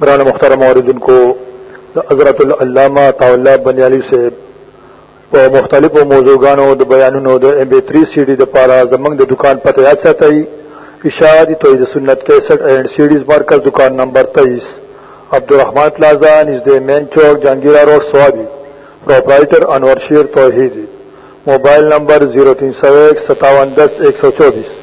مولانا مختار موردن کو حضرت العلامہ طاولہ بنیالی سے په مختلفو موضوعګانو د بیانونو د ام بي 3 سي ډي د پاره زمنګ د دکان پته یاد ساتئ اشاعتی توحید سنت 61 اینڈ سیډیز مرکز دکان number 23 Abdulrahman Plaza نزد Main Chowk, Jahangira Road, Swabi. Proprietor Anwar Sher Tauheed Mobile number 03015710124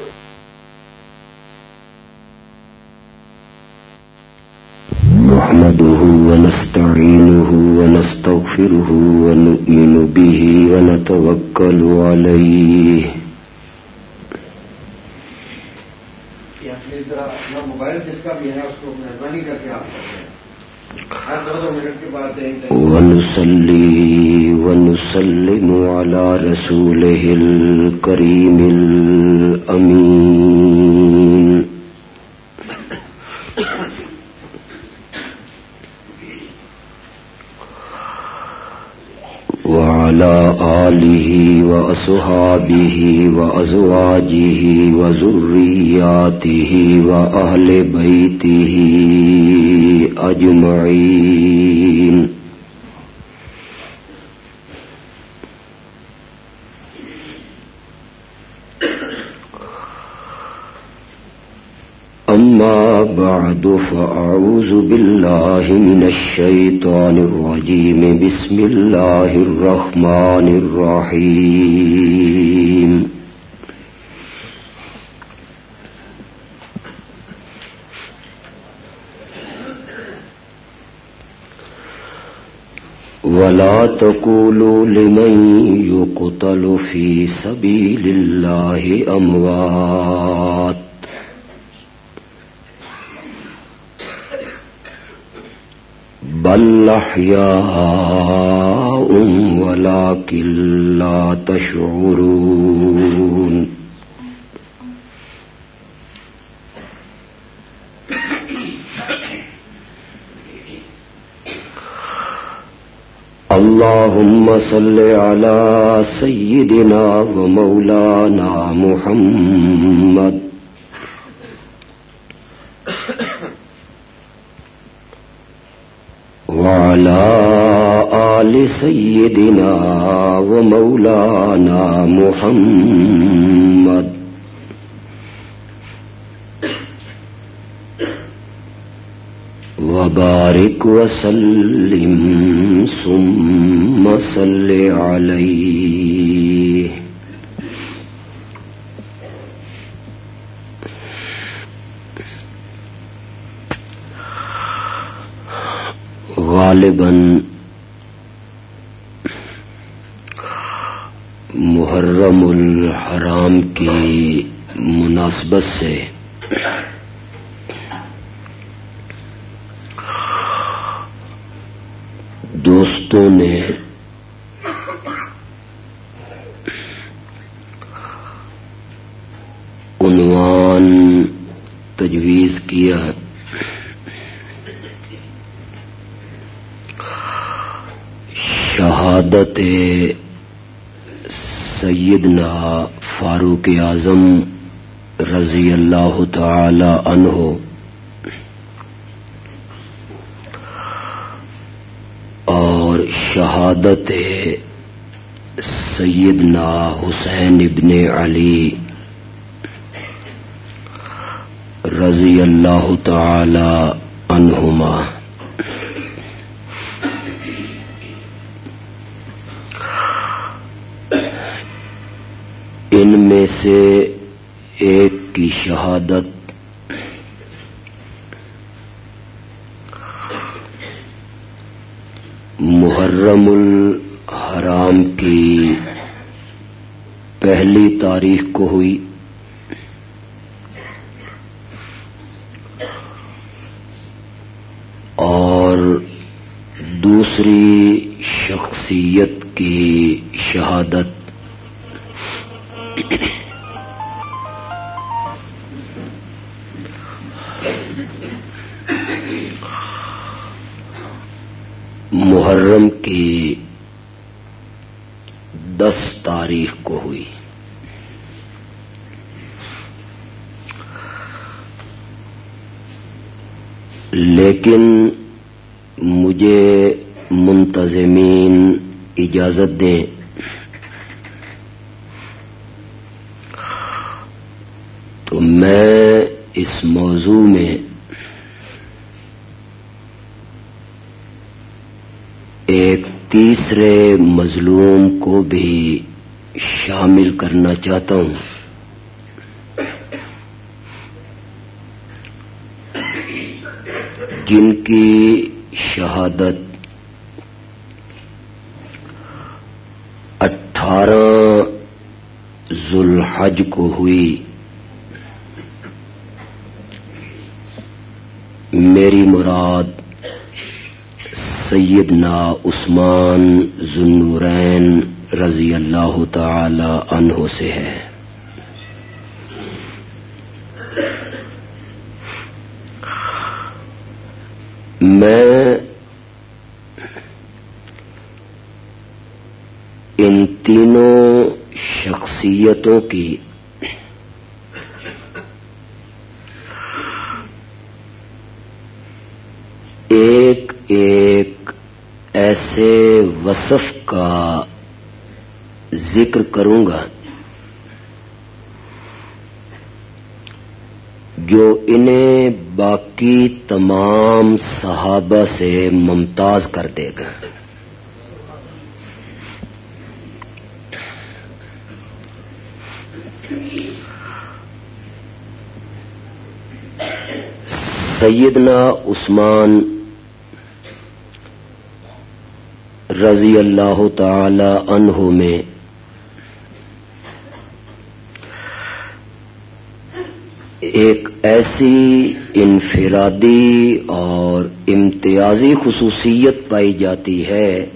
ونستغفره ونؤمن به ونتوكل عليه. ونصلي ونسلم على رسوله الكريم الأمين وعلى آله وأصحابه وأزواجه وزرياته وأهل بيته أجمعين أما بعد، فأعوذ بالله من الشيطان الرجيم. بسم الله الرحمن الرحيم. ولا تقولوا لمن يقتل في سبيل الله أموات بل احياء ولكن لا تشعرون. اللهم صل على سيدنا ومولانا محمد وعلى آل سيدنا ومولانا محمد. وبارك وسلم ثم صل عليه. غالباً محرم الحرام کی مناسبت سے دوستوں نے عنوان تجویز کیا ہے شہادت سیدنا فاروق اعظم رضی اللہ تعالی عنہ۔ اور شہادت سیدنا حسین ابن علی رضی اللہ تعالی عنہما۔ سے ایک کی شہادت۔ محرم الحرام کی پہلی تاریخ کو ہوئی۔ اور دوسری شخصیت کی شہادت۔ محرم کی دس تاریخ کو ہوئی۔ لیکن مجھے منتظمین اجازت دیں تو میں اس موضوع میں ایک تیسرے مظلوم کو بھی شامل کرنا چاہتا ہوں۔ جن کی شہادت اٹھارہ ذوالحج کو ہوئی۔ میری مراد سیدنا عثمان ذنورین رضی اللہ تعالی عنہ سے ہے۔ میں ان تینوں شخصیتوں کی ایک ایک ایسے وصف کا ذکر کروں گا جو انہیں باقی تمام صحابہ سے ممتاز کر دے گا۔ سیدنا عثمان رضی اللہ تعالی عنہ میں۔ ایک ایسی انفرادی اور امتیازی خصوصیت پائی جاتی ہے۔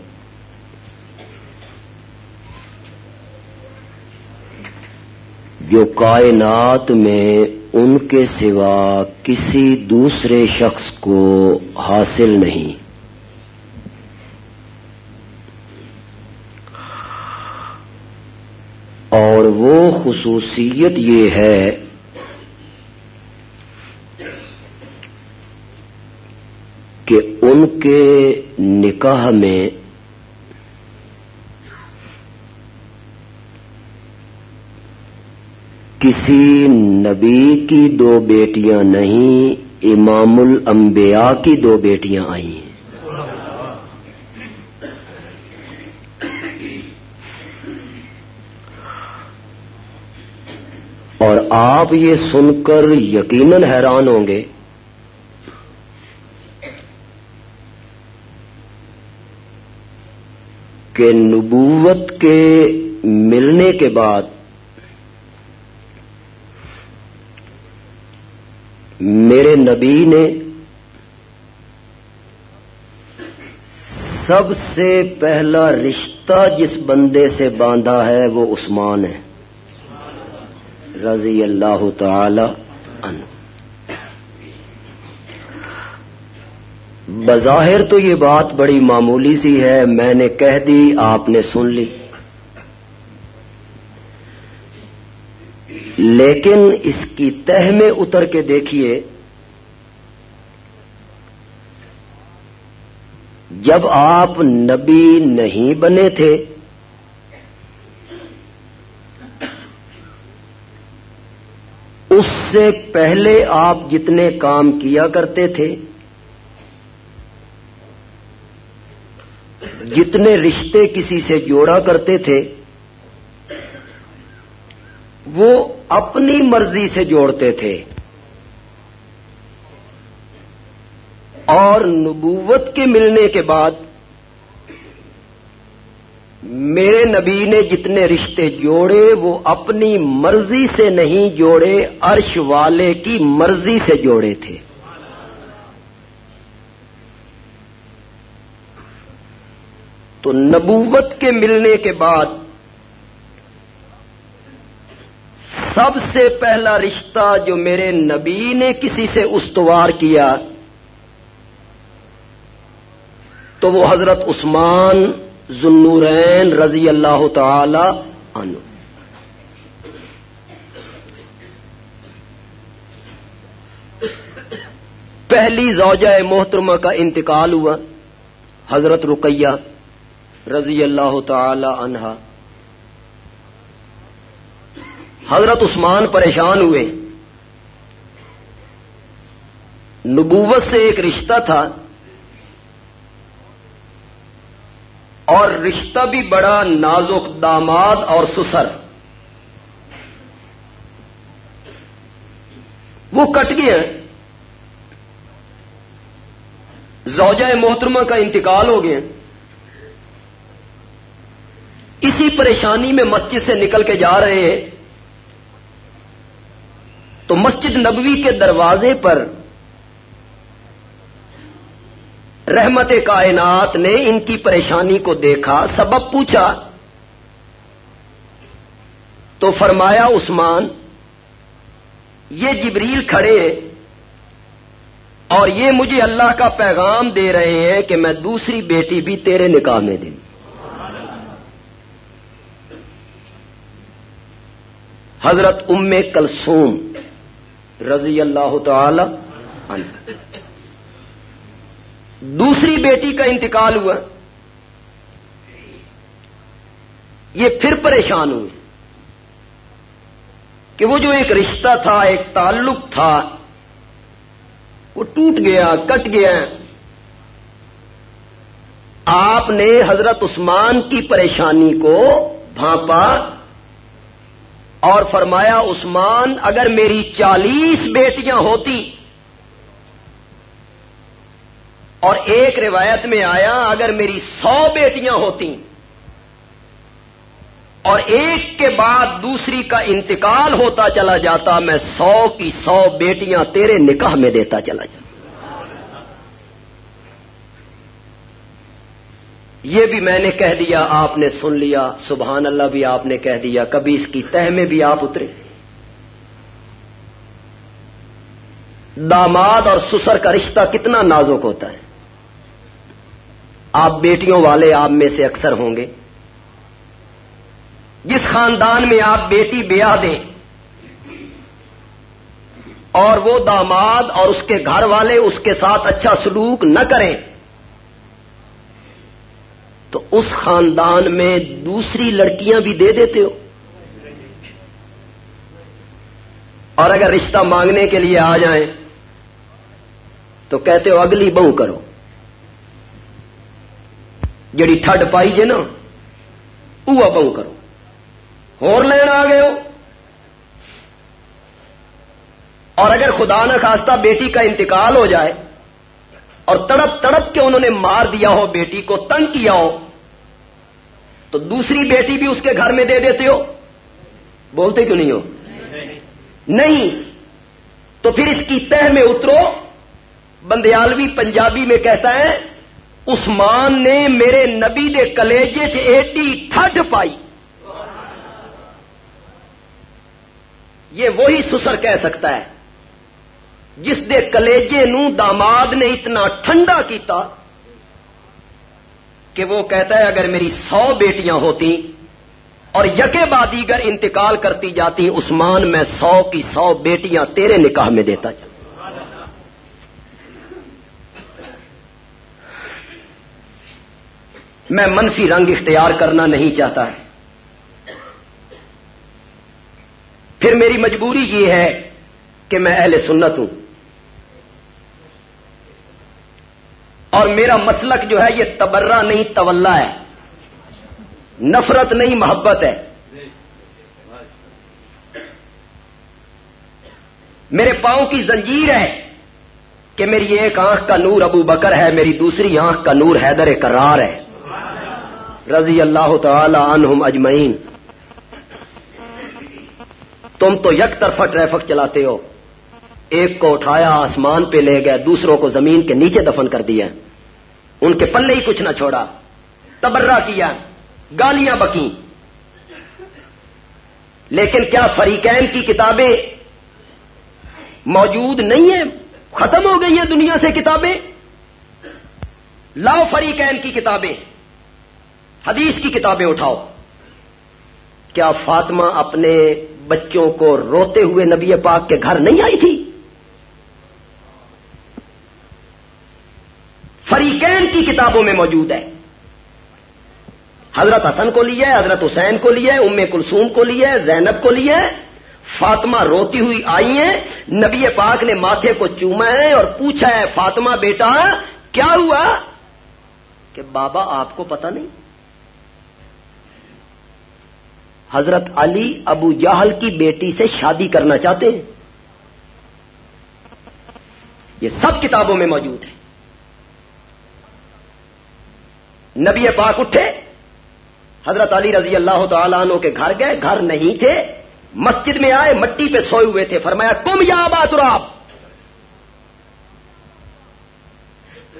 جو کائنات میں ان کے سوا کسی دوسرے شخص کو حاصل نہیں۔ اور وہ خصوصیت یہ ہے کہ ان کے نکاح میں کسی نبی کی دو بیٹیاں نہیں، امام الانبیاء کی دو بیٹیاں آئی ہیں اور آپ یہ سن کر یقیناً حیران ہوں گے۔ کہ نبوت کے ملنے کے بعد میرے نبی نے سب سے پہلا رشتہ جس بندے سے باندھا ہے وہ عثمان ہے۔ رضی اللہ تعالی عنہ۔ بظاہر تو یہ بات بڑی معمولی سی ہے، میں نے کہہ دی، آپ نے سن لی۔ لیکن اس کی تہ میں اتر کے دیکھیے، جب آپ نبی نہیں بنے تھے اس سے پہلے آپ جتنے کام کیا کرتے تھے؟ جتنے رشتے کسی سے جوڑا کرتے تھے، وہ اپنی مرضی سے جوڑتے تھے۔ اور نبوت کے ملنے کے بعد میرے نبی نے جتنے رشتے جوڑے، وہ اپنی مرضی سے نہیں جوڑے، عرش والے کی مرضی سے جوڑے تھے۔ تو نبوت کے ملنے کے بعد سب سے پہلا رشتہ جو میرے نبی نے کسی سے استوار کیا، تو وہ حضرت عثمان ذنورین رضی اللہ تعالی عنہ۔ پہلی زوجہ محترمہ کا انتقال ہوا، حضرت رقیہ رضی اللہ تعالی عنہا حضرت عثمان پریشان ہوئے۔ نبوت سے ایک رشتہ تھا اور رشتہ بھی بڑا نازک داماد اور سسر۔ وہ کٹ گیا زوجہ محترمہ کا انتقال ہو گیا اسی پریشانی میں مسجد سے نکل کے جا رہے ہیں۔ تو مسجد نبوی کے دروازے پر رحمت کائنات نے ان کی پریشانی کو دیکھا، سبب پوچھا۔ تو فرمایا، عثمان، یہ جبریل کھڑے ہیں اور یہ مجھے اللہ کا پیغام دے رہے ہیں کہ میں دوسری بیٹی بھی تیرے نکاح میں دوں۔ حضرت ام کلسوم رضی اللہ تعالی عنہ۔ دوسری بیٹی کا انتقال ہوا یہ پھر پریشان ہوئے کہ وہ جو ایک رشتہ تھا، ایک تعلق تھا، وہ ٹوٹ گیا، کٹ گیا۔ آپ نے حضرت عثمان کی پریشانی کو بھانپا اور فرمایا، عثمان، اگر میری چالیس بیٹیاں ہوتی اور ایک روایت میں آیا، اگر میری سو بیٹیاں ہوتی اور ایک کے بعد دوسری کا انتقال ہوتا چلا جاتا، میں سو کی سو بیٹیاں تیرے نکاح میں دیتا چلا جاتا۔ یہ بھی میں نے کہہ دیا، آپ نے سن لیا، سبحان اللہ بھی آپ نے کہہ دیا، کبھی اس کی تہ میں بھی آپ اترے۔ داماد اور سسر کا رشتہ کتنا نازک ہوتا ہے۔ آپ بیٹیوں والے آپ میں سے اکثر ہوں گے۔ جس خاندان میں آپ بیٹی بیاہ دیں اور وہ داماد اور اس کے گھر والے اس کے ساتھ اچھا سلوک نہ کریں، تو اس خاندان میں دوسری لڑکیاں بھی دے دیتے ہو۔ اور اگر رشتہ مانگنے کے لیے آ جائیں تو کہتے ہو اگلی بہو کرو۔ جڑی ٹھڈ پائی جے نا وہ بہو کرو۔ اور لین آ گئے ہو۔ اور اگر خدا نہ خواستہ بیٹی کا انتقال ہو جائے اور تڑپ تڑپ کے انہوں نے مار دیا ہو، بیٹی کو تنگ کیا ہو، تو دوسری بیٹی بھی اس کے گھر میں دے دیتے ہو۔ بولتے کیوں نہیں ہو؟ نہیں۔ تو پھر اس کی تہ میں اترو۔ بندیالوی پنجابی میں کہتا ہے عثمان نے میرے نبی دے کلیجے چ ایڈی ٹھڈ پائی۔ یہ وہی سسر کہہ سکتا ہے۔ جس دے کلیجے نو داماد نے اتنا ٹھنڈا کیتا کہ وہ کہتا ہے، اگر میری سو بیٹیاں ہوتی اور یکے بادیگر انتقال کرتی جاتی، عثمان میں سو کی سو بیٹیاں تیرے نکاح میں دیتا چل میں منفی رنگ اختیار کرنا نہیں چاہتا۔ پھر میری مجبوری یہ ہے کہ میں اہل سنت ہوں۔ اور میرا مسلک جو ہے یہ تبرہ نہیں تولا ہے۔ نفرت نہیں، محبت ہے۔ میرے پاؤں کی زنجیر ہے کہ میری ایک آنکھ کا نور ابو بکر ہے، میری دوسری آنکھ کا نور حیدر کرار ہے۔ رضی اللہ تعالی عنہم اجمعین۔ تم تو یک طرفہ ٹریفک چلاتے ہو۔ ایک کو اٹھایا آسمان پہ لے گئے، دوسروں کو زمین کے نیچے دفن کر دیا ان کے پلے ہی کچھ نہ چھوڑا۔ تبرہ کیا، گالیاں بکی لیکن کیا فریقین کی کتابیں موجود نہیں ہیں؟ ختم ہو گئی ہیں دنیا سے کتابیں؟ لاؤ فریقین کی کتابیں۔ حدیث کی کتابیں اٹھاؤ۔ کیا فاطمہ اپنے بچوں کو روتے ہوئے نبی پاک کے گھر نہیں آئی تھی؟ فریقین کی کتابوں میں موجود ہے۔ حضرت حسن کو لیا ہے، حضرت حسین کو لیا ہے، ام کلسوم کو لیا ہے، زینب کو لیا ہے۔ فاطمہ روتی ہوئی آئی ہیں۔ نبی پاک نے ماتھے کو چوما ہے اور پوچھا ہے، فاطمہ بیٹا، کیا ہوا؟ کہ بابا آپ کو پتا نہیں۔ حضرت علی ابو جہل کی بیٹی سے شادی کرنا چاہتے ہیں۔ یہ سب کتابوں میں موجود ہے۔ نبی پاک اٹھے۔ حضرت علی رضی اللہ تعالیٰ عنہ کے گھر گئے۔ گھر نہیں تھے۔ مسجد میں آئے، مٹی پہ سوئے ہوئے تھے۔ فرمایا، کم یا بات آپ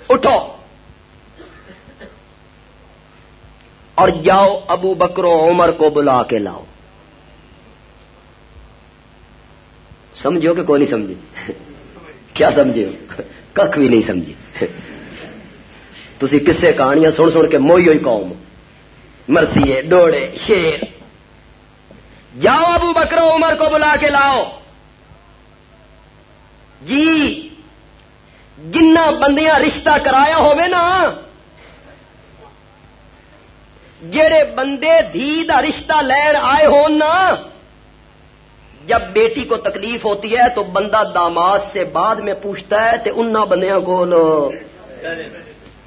اٹھو۔ اور جاؤ ابو بکرو عمر کو بلا کے لاؤ۔ سمجھو کہ کوئی نہیں سمجھے؟ کیا سمجھے کھ بھی نہیں سمجھے۔ تھی کسے کہانیاں سن سن کے موئی ہوئی قوم مرسی ڈوڑے، شیر۔ جاؤ ابو بکرو عمر کو بلا کے لاؤ۔ جی جنا بندیاں رشتہ کرایا ہوئے نا جڑے بندے دھی دا رشتہ لین آئے ہو نا، جب بیٹی کو تکلیف ہوتی ہے تو بندہ داماد سے بعد میں پوچھتا ہے تو ان بندیاں کو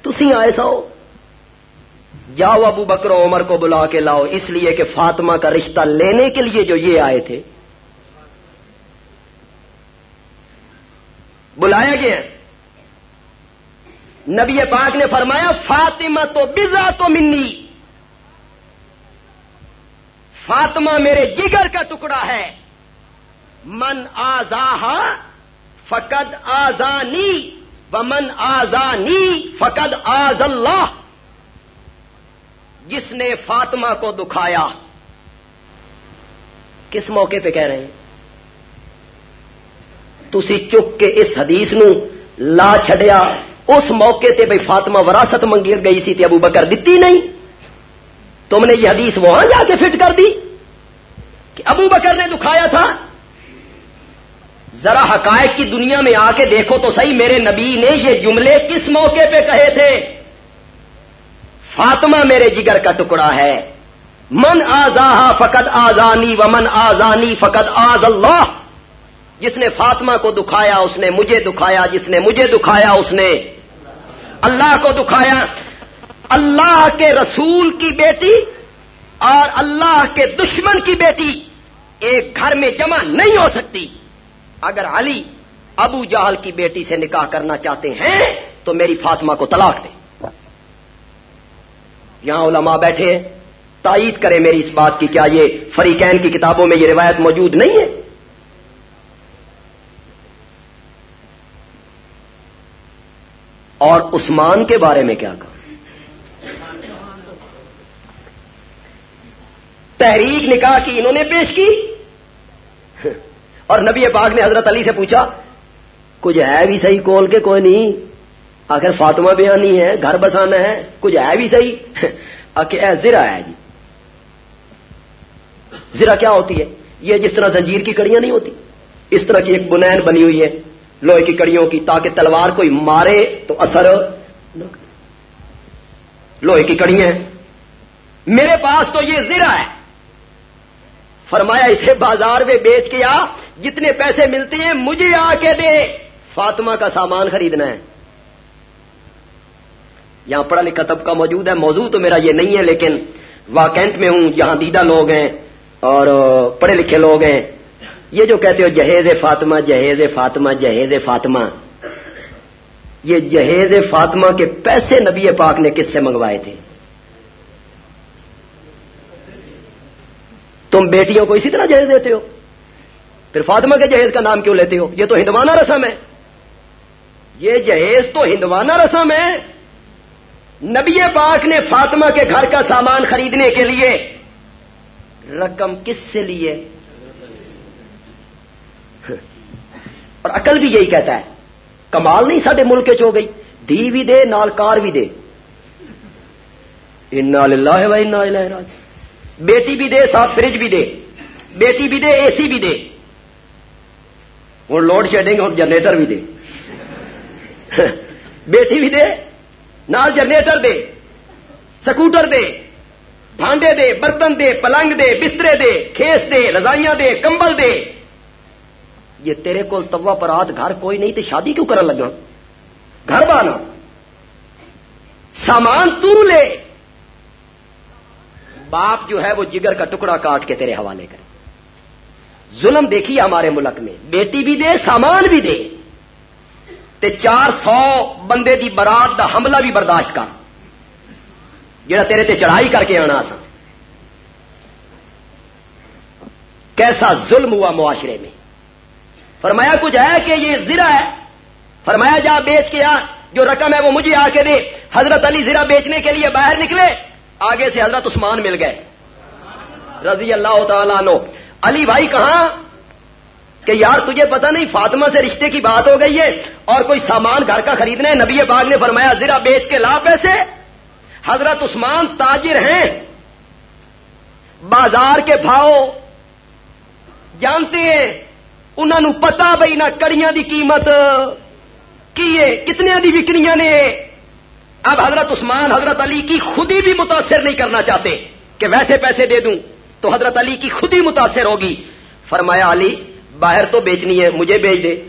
تھی آئے سو؟ جاؤ ابو بکر عمر کو بلا کے لاؤ، اس لیے کہ فاطمہ کا رشتہ لینے کے لیے جو یہ آئے تھے۔ بلایا گیا۔ نبی پاک نے فرمایا، فاطمہ تو بزا تو منی۔ فاطمہ میرے جگر کا ٹکڑا ہے۔ من آزا فقد آزانی و من آزانی فقد آز اللہ۔ جس نے فاطمہ کو دکھایا۔ کس موقع پہ کہہ رہے ہیں؟ تسی چک کے اس حدیث نو لا چھڈیا۔ اس موقع تے بھائی فاطمہ وراثت منگی گئی سی تے ابو بکر دیتی نہیں۔ تم نے یہ حدیث وہاں جا کے فٹ کر دی کہ ابو بکر نے دکھایا تھا، ذرا حقائق کی دنیا میں آ کے دیکھو تو صحیح، میرے نبی نے یہ جملے کس موقع پہ کہے تھے؟ فاطمہ میرے جگر کا ٹکڑا ہے، من آزا فقط آزانی و من آزانی فقط آز اللہ۔ جس نے فاطمہ کو دکھایا اس نے مجھے دکھایا، جس نے مجھے دکھایا اس نے اللہ کو دکھایا۔ اللہ کے رسول کی بیٹی اور اللہ کے دشمن کی بیٹی ایک گھر میں جمع نہیں ہو سکتی۔ اگر علی ابو جہل کی بیٹی سے نکاح کرنا چاہتے ہیں تو میری فاطمہ کو طلاق دیں یہاں علماء بیٹھے ہیں۔ تائید کرے میری اس بات کی کیا یہ فریقین کی کتابوں میں یہ روایت موجود نہیں ہے۔ اور عثمان کے بارے میں کیا کہا تحریک نکاح کی انہوں نے پیش کی؟ اور نبی پاک نے حضرت علی سے پوچھا، کچھ ہے بھی صحیح کول کے کوئی نہیں؟ آخر فاطمہ بیانی ہے، گھر بسانا ہے، کچھ ہے بھی صحیح؟ آخر زرا ہے جی۔ زرا کیا ہوتی ہے؟ یہ جس طرح زنجیر کی کڑیاں نہیں ہوتی، اس طرح کی ایک بنین بنی ہوئی ہے۔ لوہے کی کڑیوں کی، تاکہ تلوار کوئی مارے تو اثر لوہے کی کڑیاں میرے پاس تو یہ زرا ہے۔ فرمایا، اسے بازار میں بیچ کے آ، جتنے پیسے ملتے ہیں، مجھے آ کے دے۔ فاطمہ کا سامان خریدنا ہے۔ یہاں پڑھا لکھا طبقہ موجود ہے، موضوع تو میرا یہ نہیں ہے، لیکن واکینٹ میں ہوں جہاں دیدہ لوگ ہیں اور پڑھے لکھے لوگ ہیں۔ یہ جو کہتے ہو، جہیز فاطمہ جہیز فاطمہ جہیز فاطمہ۔ یہ جہیز فاطمہ کے پیسے نبی پاک نے کس سے منگوائے تھے؟ تم بیٹیوں کو اسی طرح جہیز دیتے ہو۔ پھر فاطمہ کے جہیز کا نام کیوں لیتے ہو؟ یہ تو ہندوانہ رسم ہے۔ یہ جہیز تو ہندوانہ رسم ہے۔ نبی پاک نے فاطمہ کے گھر کا سامان خریدنے کے لیے رقم کس سے لیے اور عقل بھی یہی کہتا ہے۔ کمال نہیں سارے ملک چ ہو گئی۔ دی بھی دے، نال کار بھی دے۔ راج بیٹی بھی دے، ساتھ فریج بھی دے. بیٹی بھی دے اے سی بھی دے. اور لوڈ شیڈنگ اور جنریٹر بھی دے. بیٹی بھی دے، نال جنریٹر دے سکوٹر دے، بھانڈے دے، برتن دے، پلنگ دے، بسترے دے، کھیس دے، رضائیاں دے، کمبل دے. یہ تیرے کو توا پرات گھر کوئی نہیں تو شادی کیوں کرنے لگا؟ گھر بانا سامان تو لے. باپ جو ہے وہ جگر کا ٹکڑا کاٹ کے تیرے حوالے کرے۔ ظلم دیکھیے ہمارے ملک میں۔ بیٹی بھی دے، سامان بھی دے۔ تے چار سو بندے دی برات دا حملہ بھی برداشت کر۔ جڑا تیرے تے چڑھائی کر کے آنا سا۔ کیسا ظلم ہوا معاشرے میں۔ فرمایا، کچھ ہے کہ یہ زرا ہے؟ فرمایا، جا بیچ کے آ، جو رقم ہے وہ مجھے آ کے دے۔ حضرت علی زرا بیچنے کے لیے باہر نکلے۔ آگے سے حضرت عثمان مل گئے۔ رضی اللہ تعالیٰ نو علی بھائی کہاں؟ کہ یار تجھے پتا نہیں فاطمہ سے رشتے کی بات ہو گئی ہے اور کوئی سامان گھر کا خریدنا ہے نبی باغ نے فرمایا زرا بیچ کے لا پیسے۔ حضرت عثمان تاجر ہیں۔ بازار کے بھاؤ جانتے ہیں۔ انہوں پتا بھائی نہ کڑیاں دی قیمت کی ہے کتنے دی وکنیاں نے۔ اب حضرت عثمان، حضرت علی کی خود ہی بھی متاثر نہیں کرنا چاہتے کہ ویسے پیسے دے دوں، تو حضرت علی کی خود ہی متاثر ہوگی۔ فرمایا، علی، باہر تو بیچنی ہے، مجھے بیچ دے۔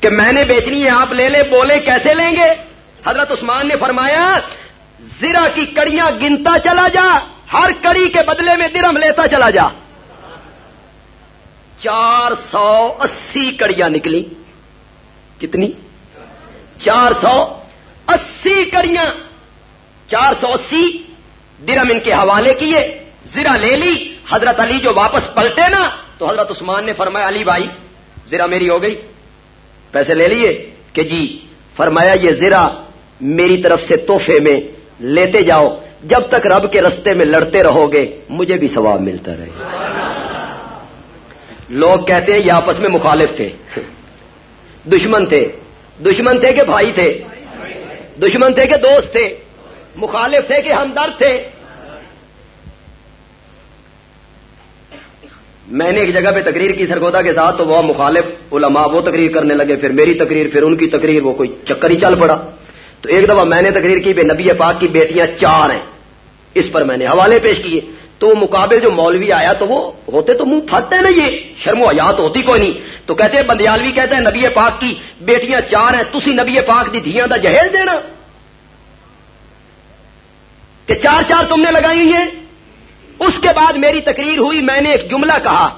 کہ میں نے بیچنی ہے، آپ لے لے، بولے، کیسے لیں گے؟ حضرت عثمان نے فرمایا زرا کی کڑیاں گنتا چلا جا، ہر کڑی کے بدلے میں درم لیتا چلا جا۔ چار سو اسی کڑیاں نکلی کتنی؟ چار سو اسی کڑیاں چار سو اسی درم ان کے حوالے کیے۔ زرا لے لی۔ حضرت علی جو واپس پلٹے نا، تو حضرت عثمان نے فرمایا، علی بھائی زرا میری ہو گئی۔ پیسے لے لیے کہ جی فرمایا، یہ زرا میری طرف سے توحفے میں لیتے جاؤ۔ جب تک رب کے رستے میں لڑتے رہو گے، مجھے بھی ثواب ملتا رہے۔ لوگ کہتے ہیں، یہ آپس میں مخالف تھے۔ دشمن تھے۔ دشمن تھے کہ بھائی تھے؟ دشمن تھے کہ دوست تھے؟ مخالف تھے کہ ہمدرد تھے؟ میں نے ایک جگہ پہ تقریر کی سرگودا کے ساتھ، تو وہ مخالف علماء وہ تقریر کرنے لگے، پھر میری تقریر، پھر ان کی تقریر، وہ کوئی چکر ہی چل پڑا۔ تو ایک دفعہ میں نے تقریر کی بے نبی پاک کی بیٹیاں چار ہیں۔ اس پر میں نے حوالے پیش کیے۔ تو وہ مقابل جو مولوی آیا تو وہ ہوتے تو منہ پھٹتے نا یہ، شرم و حیات ہوتی کوئی نہیں۔ تو کہتے ہیں بندیالوی کہتے ہیں نبی پاک کی بیٹیاں چار ہیں، تسی نبی پاک دی دھیاں دا جہیز دینا۔ کہ چار چار تم نے لگائی ہیں۔ اس کے بعد میری تقریر ہوئی، میں نے ایک جملہ کہا،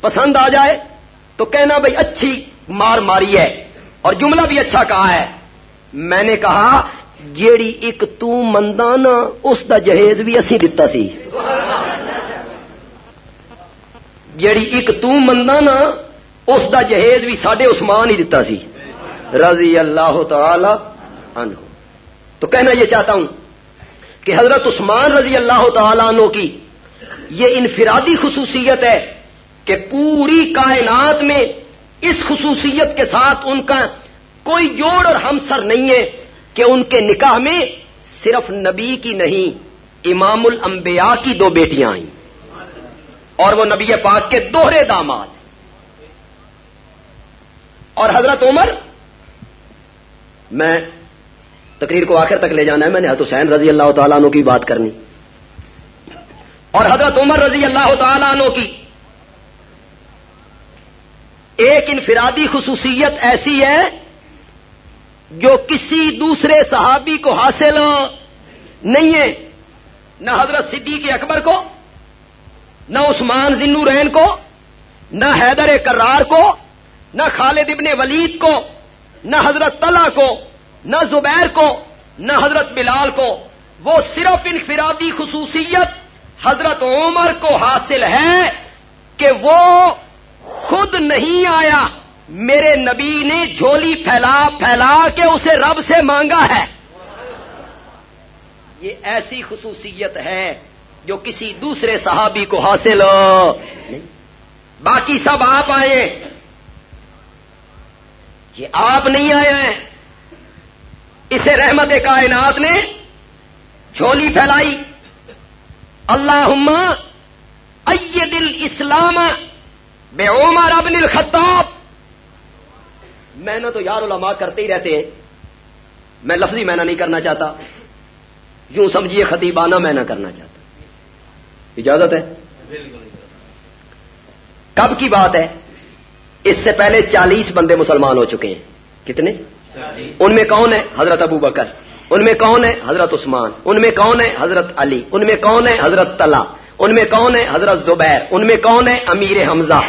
پسند آ جائے تو کہنا بھائی اچھی مار ماری ہے۔ اور جملہ بھی اچھا کہا ہے۔ میں نے کہا جیڑی ایک تو مندا نا، اس دا جہیز بھی اسی دتا سی۔ جیڑی ایک تو مندا نا، اس دا جہیز بھی سڈے عثمان ہی دتا سی۔ رضی اللہ تعالی عنہ۔ تو کہنا یہ چاہتا ہوں کہ حضرت عثمان رضی اللہ تعالیٰ عنہ کی یہ انفرادی خصوصیت ہے کہ پوری کائنات میں اس خصوصیت کے ساتھ ان کا کوئی جوڑ اور ہمسر نہیں ہے۔ کہ ان کے نکاح میں صرف نبی کی نہیں، امام الانبیاء کی دو بیٹیاں آئیں۔ اور وہ نبی پاک کے دوہرے داماد۔ اور حضرت عمر، میں تقریر کو آخر تک لے جانا ہے، میں نے حسین رضی اللہ تعالیٰ عنہ کی بات کرنی۔ اور حضرت عمر رضی اللہ تعالیٰ عنہ کی ایک انفرادی خصوصیت ایسی ہے جو کسی دوسرے صحابی کو حاصل نہیں ہے، نہ حضرت صدیق اکبر کو، نہ عثمان ذنو رین کو، نہ حیدر کرار کو، نہ خالد ابن ولید کو، نہ حضرت طلح کو، نہ زبیر کو، نہ حضرت بلال کو۔ وہ صرف انفرادی خصوصیت حضرت عمر کو حاصل ہے کہ وہ خود نہیں آیا۔ میرے نبی نے جھولی پھیلا پھیلا کے اسے رب سے مانگا ہے۔ یہ ایسی خصوصیت ہے جو کسی دوسرے صحابی کو حاصل باقی سب آپ آئے۔ یہ آپ نہیں آئے ہیں۔ اسے رحمت کائنات نے جھولی پھیلائی۔ اللہ ائی دل اسلام بے عمر ابن الخطاب۔ میں نے تو یار علماء کرتے ہی رہتے ہیں۔ میں لفظی میں نہیں کرنا چاہتا۔ یوں سمجھیے خطیبانہ میں نہ کرنا چاہتا۔ اجازت ہے؟ کب کی بات ہے؟ اس سے پہلے چالیس بندے مسلمان ہو چکے ہیں۔ کتنے؟ ان میں کون ہے؟ حضرت ابو بکر۔ ان میں کون ہے؟ حضرت عثمان۔ ان میں کون ہے؟ حضرت علی۔ ان میں کون ہے؟ حضرت طلح ان میں کون ہے؟ حضرت زبیر۔ ان میں کون ہے؟ امیر حمزہ۔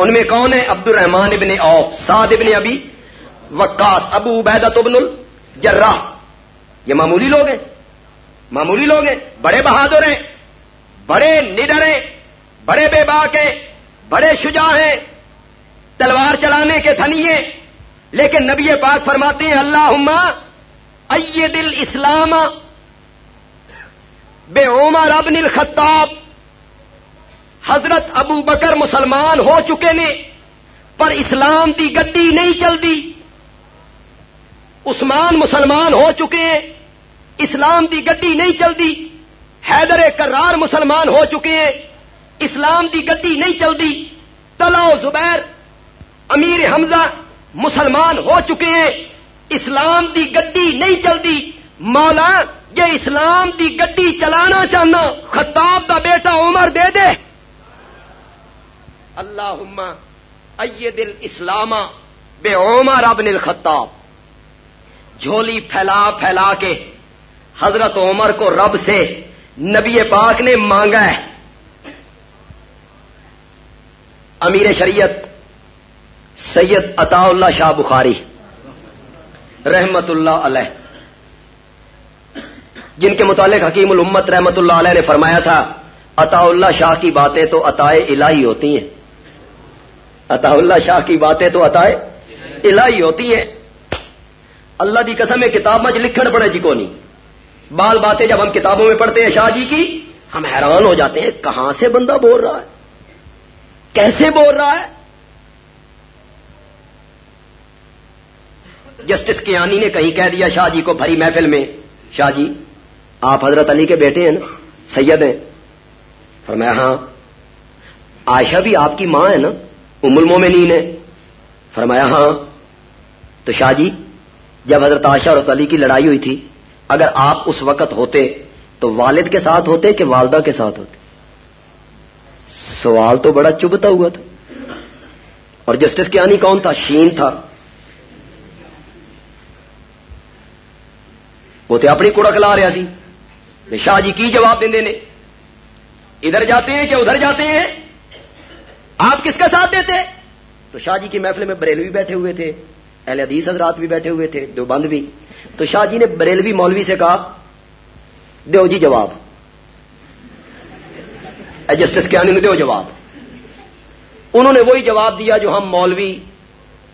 ان میں کون ہے؟ عبد الرحمان ابن اوف سعد ابن ابی وکاس ابو عبیدت ابن الجرا یہ معمولی لوگ ہیں؟ معمولی لوگ ہیں؟ بڑے بہادر ہیں، بڑے نڈر ہیں، بڑے بے باک ہیں، بڑے شجاع ہیں، تلوار چلانے کے دھنیے لیکن نبی پاک فرماتے ہیں اللہ ائی دل اسلام بے عمر ابن الخطاب. حضرت ابو بکر مسلمان ہو چکے نے، پر اسلام دی گڈی نہیں چلتی۔ عثمان مسلمان ہو چکے ہیں، اسلام دی گڈی نہیں چلتی۔ حیدر کرار مسلمان ہو چکے ہیں، اسلام دی گڈی نہیں چلتی۔ تلا زبیر، امیر حمزہ مسلمان ہو چکے ہیں، اسلام دی گڈی نہیں چلتی۔ مولا، یہ اسلام دی گڈی چلانا چاہنا، خطاب دا بیٹا عمر دے دے۔ اللہ ائی الاسلام بے عمر ابن الخطاب۔ جھولی پھیلا پھیلا کے حضرت عمر کو رب سے نبی پاک نے مانگا ہے۔ امیر شریعت سید عطا اللہ شاہ بخاری رحمت اللہ علیہ، جن کے متعلق حکیم الامت رحمت اللہ علیہ نے فرمایا تھا عطا اللہ شاہ کی باتیں تو عطائے الہی ہوتی ہیں۔ عطا اللہ شاہ کی باتیں تو عطائے الہی ہوتی ہیں۔ اللہ دی قسم کتاب مجھ لکھن پڑے جی کو نہیں بال باتیں جب ہم کتابوں میں پڑھتے ہیں شاہ جی کی، ہم حیران ہو جاتے ہیں، کہاں سے بندہ بول رہا ہے؟ کیسے بول رہا ہے؟ جسٹس کیانی نے کہیں کہہ دیا شاہ جی کو بھری محفل میں۔ شاہ جی آپ حضرت علی کے بیٹے ہیں نا، سید ہیں۔ فرمایا ہاں عائشہ بھی آپ کی ماں ہے نا۔ ام المومنین ہے۔ فرمایا ہاں۔ تو شاہ جی جب حضرت عائشہ اور علی کی لڑائی ہوئی تھی، اگر آپ اس وقت ہوتے، تو والد کے ساتھ ہوتے کہ والدہ کے ساتھ ہوتے؟ سوال تو بڑا چبھتا ہوا تھا۔ اور جسٹس کیانی کون تھا؟ شین تھا۔ وہ تو اپنی کڑک لا رہا سی۔ شاہ جی کی جواب دیں نے ادھر جاتے ہیں کہ ادھر جاتے ہیں؟ آپ کس کا ساتھ دیتے؟ تو شاہ جی کی محفل میں بریلوی بیٹھے ہوئے تھے، اہل حدیث حضرات بھی بیٹھے ہوئے تھے، دو بند بھی۔ تو شاہ جی نے بریلوی مولوی سے کہا دو جی جواب۔ جسٹس کیا نہیں دو جواب۔ انہوں نے وہی جواب دیا جو ہم مولوی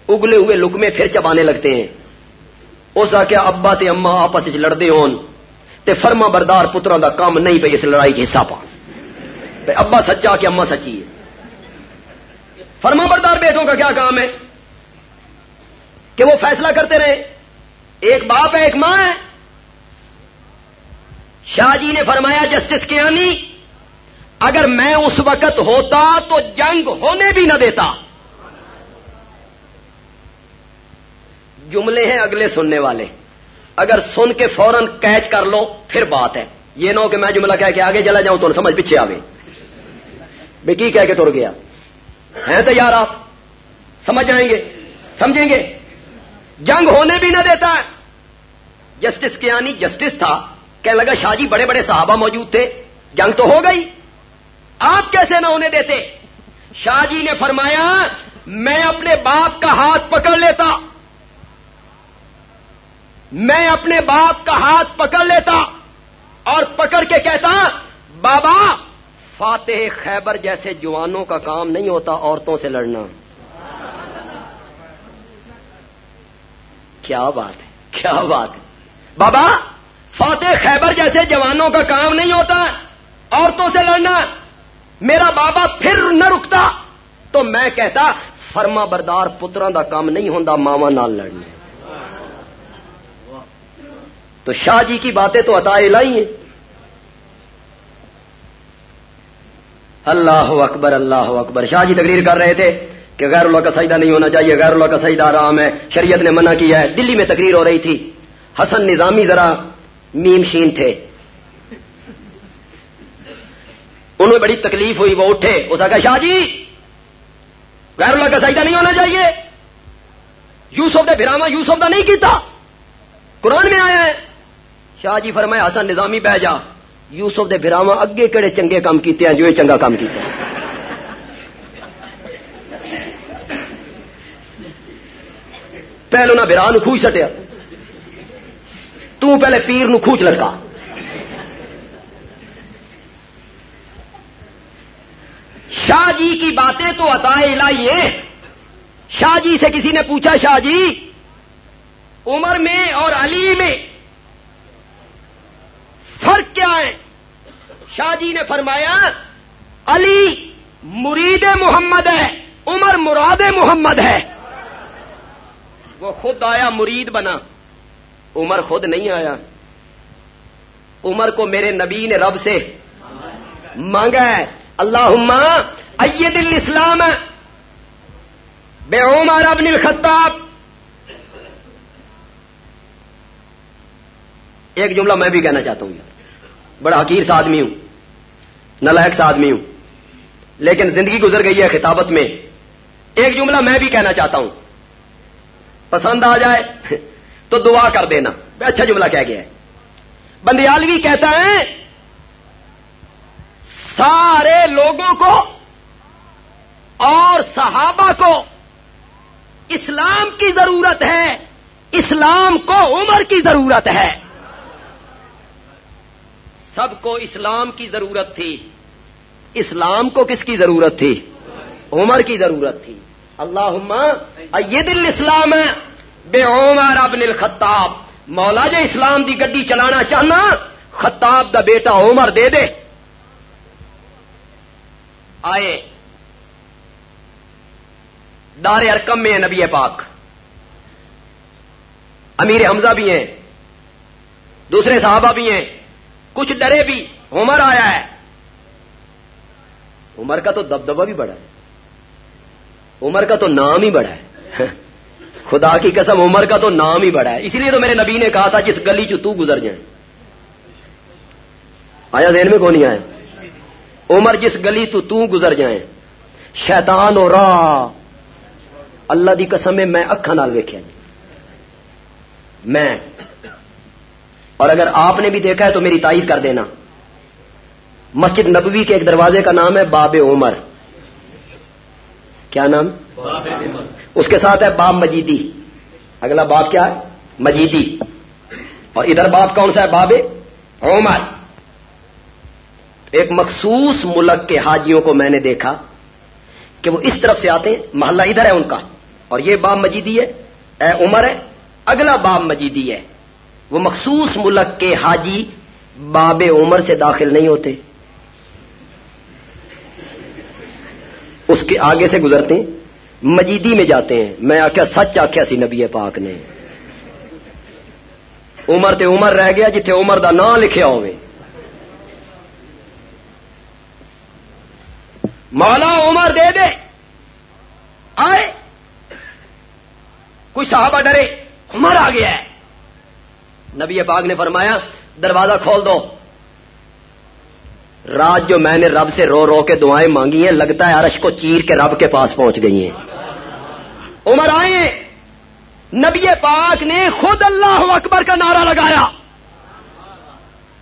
اگلے ہوئے لکمے پھر چبانے لگتے ہیں۔ اس آخیا ابا تے اما آپس لڑتے ہون تے فرما بردار پترا دا کام نہیں پہ اس لڑائی کے حصہ پا۔ ابا سچا کہ اما سچی ہے۔ فرما بردار بیٹوں کا کیا کام ہے کہ وہ فیصلہ کرتے رہے؟ ایک باپ ہے، ایک ماں ہے۔ شاہ جی نے فرمایا، جسٹس کیانی، اگر میں اس وقت ہوتا تو جنگ ہونے بھی نہ دیتا۔ جملے ہیں اگلے سننے والے۔ اگر سن کے فوراً کیچ کر لو، پھر بات ہے۔ یہ نہ ہو کہ میں جملہ کہہ کے آگے چلا جاؤں تو سمجھ پیچھے آوے بے کی کہہ کے تر گیا۔ ہیں تو یار آپ؟ سمجھ جائیں گے؟ سمجھیں گے؟ جنگ ہونے بھی نہ دیتا ہے۔ جسٹس کیانی جسٹس تھا۔ کہ لگا، شاہ جی بڑے بڑے صحابہ موجود تھے۔ جنگ تو ہو گئی۔ آپ کیسے نہ ہونے دیتے؟ شاہ جی نے فرمایا، میں اپنے باپ کا ہاتھ پکڑ لیتا۔ میں اپنے باپ کا ہاتھ پکڑ لیتا۔ اور پکڑ کے کہتا، بابا فاتح خیبر جیسے جوانوں کا کام نہیں ہوتا عورتوں سے لڑنا۔ کیا بات ہے، کیا بات ہے۔ بابا، فاتح خیبر جیسے جوانوں کا کام نہیں ہوتا، عورتوں سے لڑنا۔ میرا بابا پھر نہ رکتا، تو میں کہتا، فرما بردار پترا دا کام نہیں ہوتا ماوا نال لڑنے۔ تو شاہ جی کی باتیں تو عطا لائی ہیں۔ اللہ اکبر اللہ اکبر۔ شاہ جی تقریر کر رہے تھے کہ غیر اللہ کا سجدہ نہیں ہونا چاہیے، غیر اللہ کا سجدہ آرام ہے، شریعت نے منع کیا ہے۔ دلی میں تقریر ہو رہی تھی۔ حسن نظامی ذرا میم شین تھے۔ انہیں بڑی تکلیف ہوئی، وہ اٹھے۔ اس کہا، شاہ جی غیر اللہ کا سجدہ نہیں ہونا چاہیے۔ یوسف دے براما یوسف دا نہیں کیتا۔ قرآن میں آیا ہے۔ شاہ جی فرمایا حسن نظامی بہ جا۔ یوسف دے براما اگے کہڑے چنگے کام کیتے ہیں جو یہ چنگا کام کیتے ہیں۔ پہلو نہ برا نو خوج سٹیا۔ تو پہلے پیر نو کھوچ لٹکا۔ شاہ جی کی باتیں تو عطا الہی ہیں۔ شاہ جی سے کسی نے پوچھا، شاہ جی عمر میں اور علی میں فرق کیا ہے شاہ جی نے فرمایا، علی مرید محمد ہے، عمر مراد محمد ہے۔ وہ خود آیا، مرید بنا۔ عمر خود نہیں آیا۔ عمر کو میرے نبی نے رب سے مانگا ہے۔ اللہ اید الاسلام بے عمر ابن الخطاب۔ ایک جملہ میں بھی کہنا چاہتا ہوں یار بڑا حقیر سا آدمی ہوں۔ نلائق سا آدمی ہوں۔ لیکن زندگی گزر گئی ہے خطابت میں۔ ایک جملہ میں بھی کہنا چاہتا ہوں۔ پسند آ جائے تو دعا کر دینا۔ اچھا جملہ کہہ گیا ہے۔ بندیالوی کہتا ہے، سارے لوگوں کو اور صحابہ کو اسلام کی ضرورت ہے۔ اسلام کو عمر کی ضرورت ہے۔ سب کو اسلام کی ضرورت تھی۔ اسلام کو کس کی ضرورت تھی؟ عمر کی ضرورت تھی۔ اللہ دل اسلام ہے بے عمر ابن الخطاب۔ مولا جے اسلام دی گڈی چلانا چاہنا، خطاب دا بیٹا عمر دے دے۔ آئے۔ دار ارکم میں نبی پاک۔ امیر حمزہ بھی ہیں۔ دوسرے صحابہ بھی ہیں۔ کچھ ڈرے بھی، عمر آیا ہے۔ عمر کا تو دبدبا بھی بڑا ہے۔ عمر کا تو نام ہی بڑا ہے۔ خدا کی قسم، عمر کا تو نام ہی بڑا ہے۔ اسی لیے تو میرے نبی نے کہا تھا، جس گلی تو گزر جائیں آیا دین میں کون نہیں آیا؟ عمر جس گلی تو تو گزر جائیں شیطان اور راہ۔ اللہ دی قسم میں اکھا نال ویکیا جی۔ میں اور اگر آپ نے بھی دیکھا ہے تو میری تائید کر دینا۔ مسجد نبوی کے ایک دروازے کا نام ہے باب عمر۔ کیا نام؟ اس کے ساتھ ہے باب مجیدی۔ اگلا باب کیا ہے؟ مجیدی۔ اور ادھر باب کون سا ہے؟ باب عمر۔ ایک مخصوص ملک کے حاجیوں کو میں نے دیکھا کہ وہ اس طرف سے آتے ہیں، محلہ ادھر ہے ان کا۔ اور یہ باب مجیدی ہے، اے عمر ہے، اگلا باب مجیدی ہے۔ وہ مخصوص ملک کے حاجی باب عمر سے داخل نہیں ہوتے۔ اس کے آگے سے گزرتے ہیں مجیدی میں جاتے ہیں۔ میں آخیا سچ آخیا سی نبی پاک نے۔ عمر تے عمر رہ گیا جتھے عمر دا نام لکھیا ہوئے۔ مولا عمر دے دے۔ آئے۔ کوئی صحابہ ڈرے، عمر آ گیا ہے۔ نبی پاک نے فرمایا، دروازہ کھول دو۔ رات جو میں نے رب سے رو رو کے دعائیں مانگی ہیں، لگتا ہے عرش کو چیر کے رب کے پاس پہنچ گئی ہیں۔ عمر آئے، نبی پاک نے خود اللہ اکبر کا نعرہ لگایا۔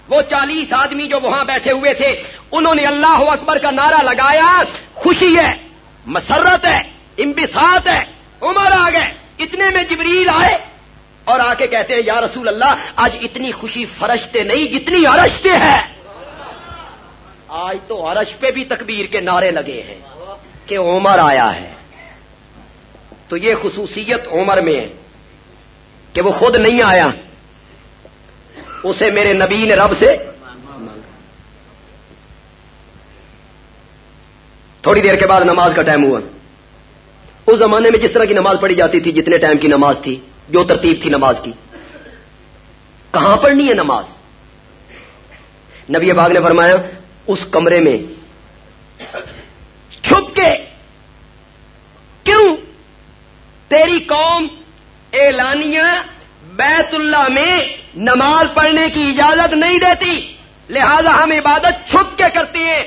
وہ چالیس آدمی جو وہاں بیٹھے ہوئے تھے، انہوں نے اللہ اکبر کا نعرہ لگایا، خوشی ہے، مسرت ہے امبسات ہے، عمر آ گئے۔ اتنے میں جبریل آئے اور آ کے کہتے ہیں، یا رسول اللہ، آج اتنی خوشی فرشتے نہیں، جتنی ارشتے ہیں۔ آج تو عرش پہ بھی تکبیر کے نعرے لگے ہیں کہ عمر آیا ہے۔ تو یہ خصوصیت عمر میں ہے کہ وہ خود نہیں آیا۔ اسے میرے نبی نے رب سے تھوڑی دیر کے بعد نماز کا ٹائم ہوا۔ اس زمانے میں جس طرح کی نماز پڑھی جاتی تھی، جتنے ٹائم کی نماز تھی جو ترتیب تھی نماز کی۔ کہاں پڑھنی ہے نماز؟ نبی باغ نے فرمایا، اس کمرے میں۔ چھپ کے۔ کیوں؟ تیری قوم اعلانیہ بیت اللہ میں نماز پڑھنے کی اجازت نہیں دیتی، لہذا ہم عبادت چھپ کے کرتے ہیں۔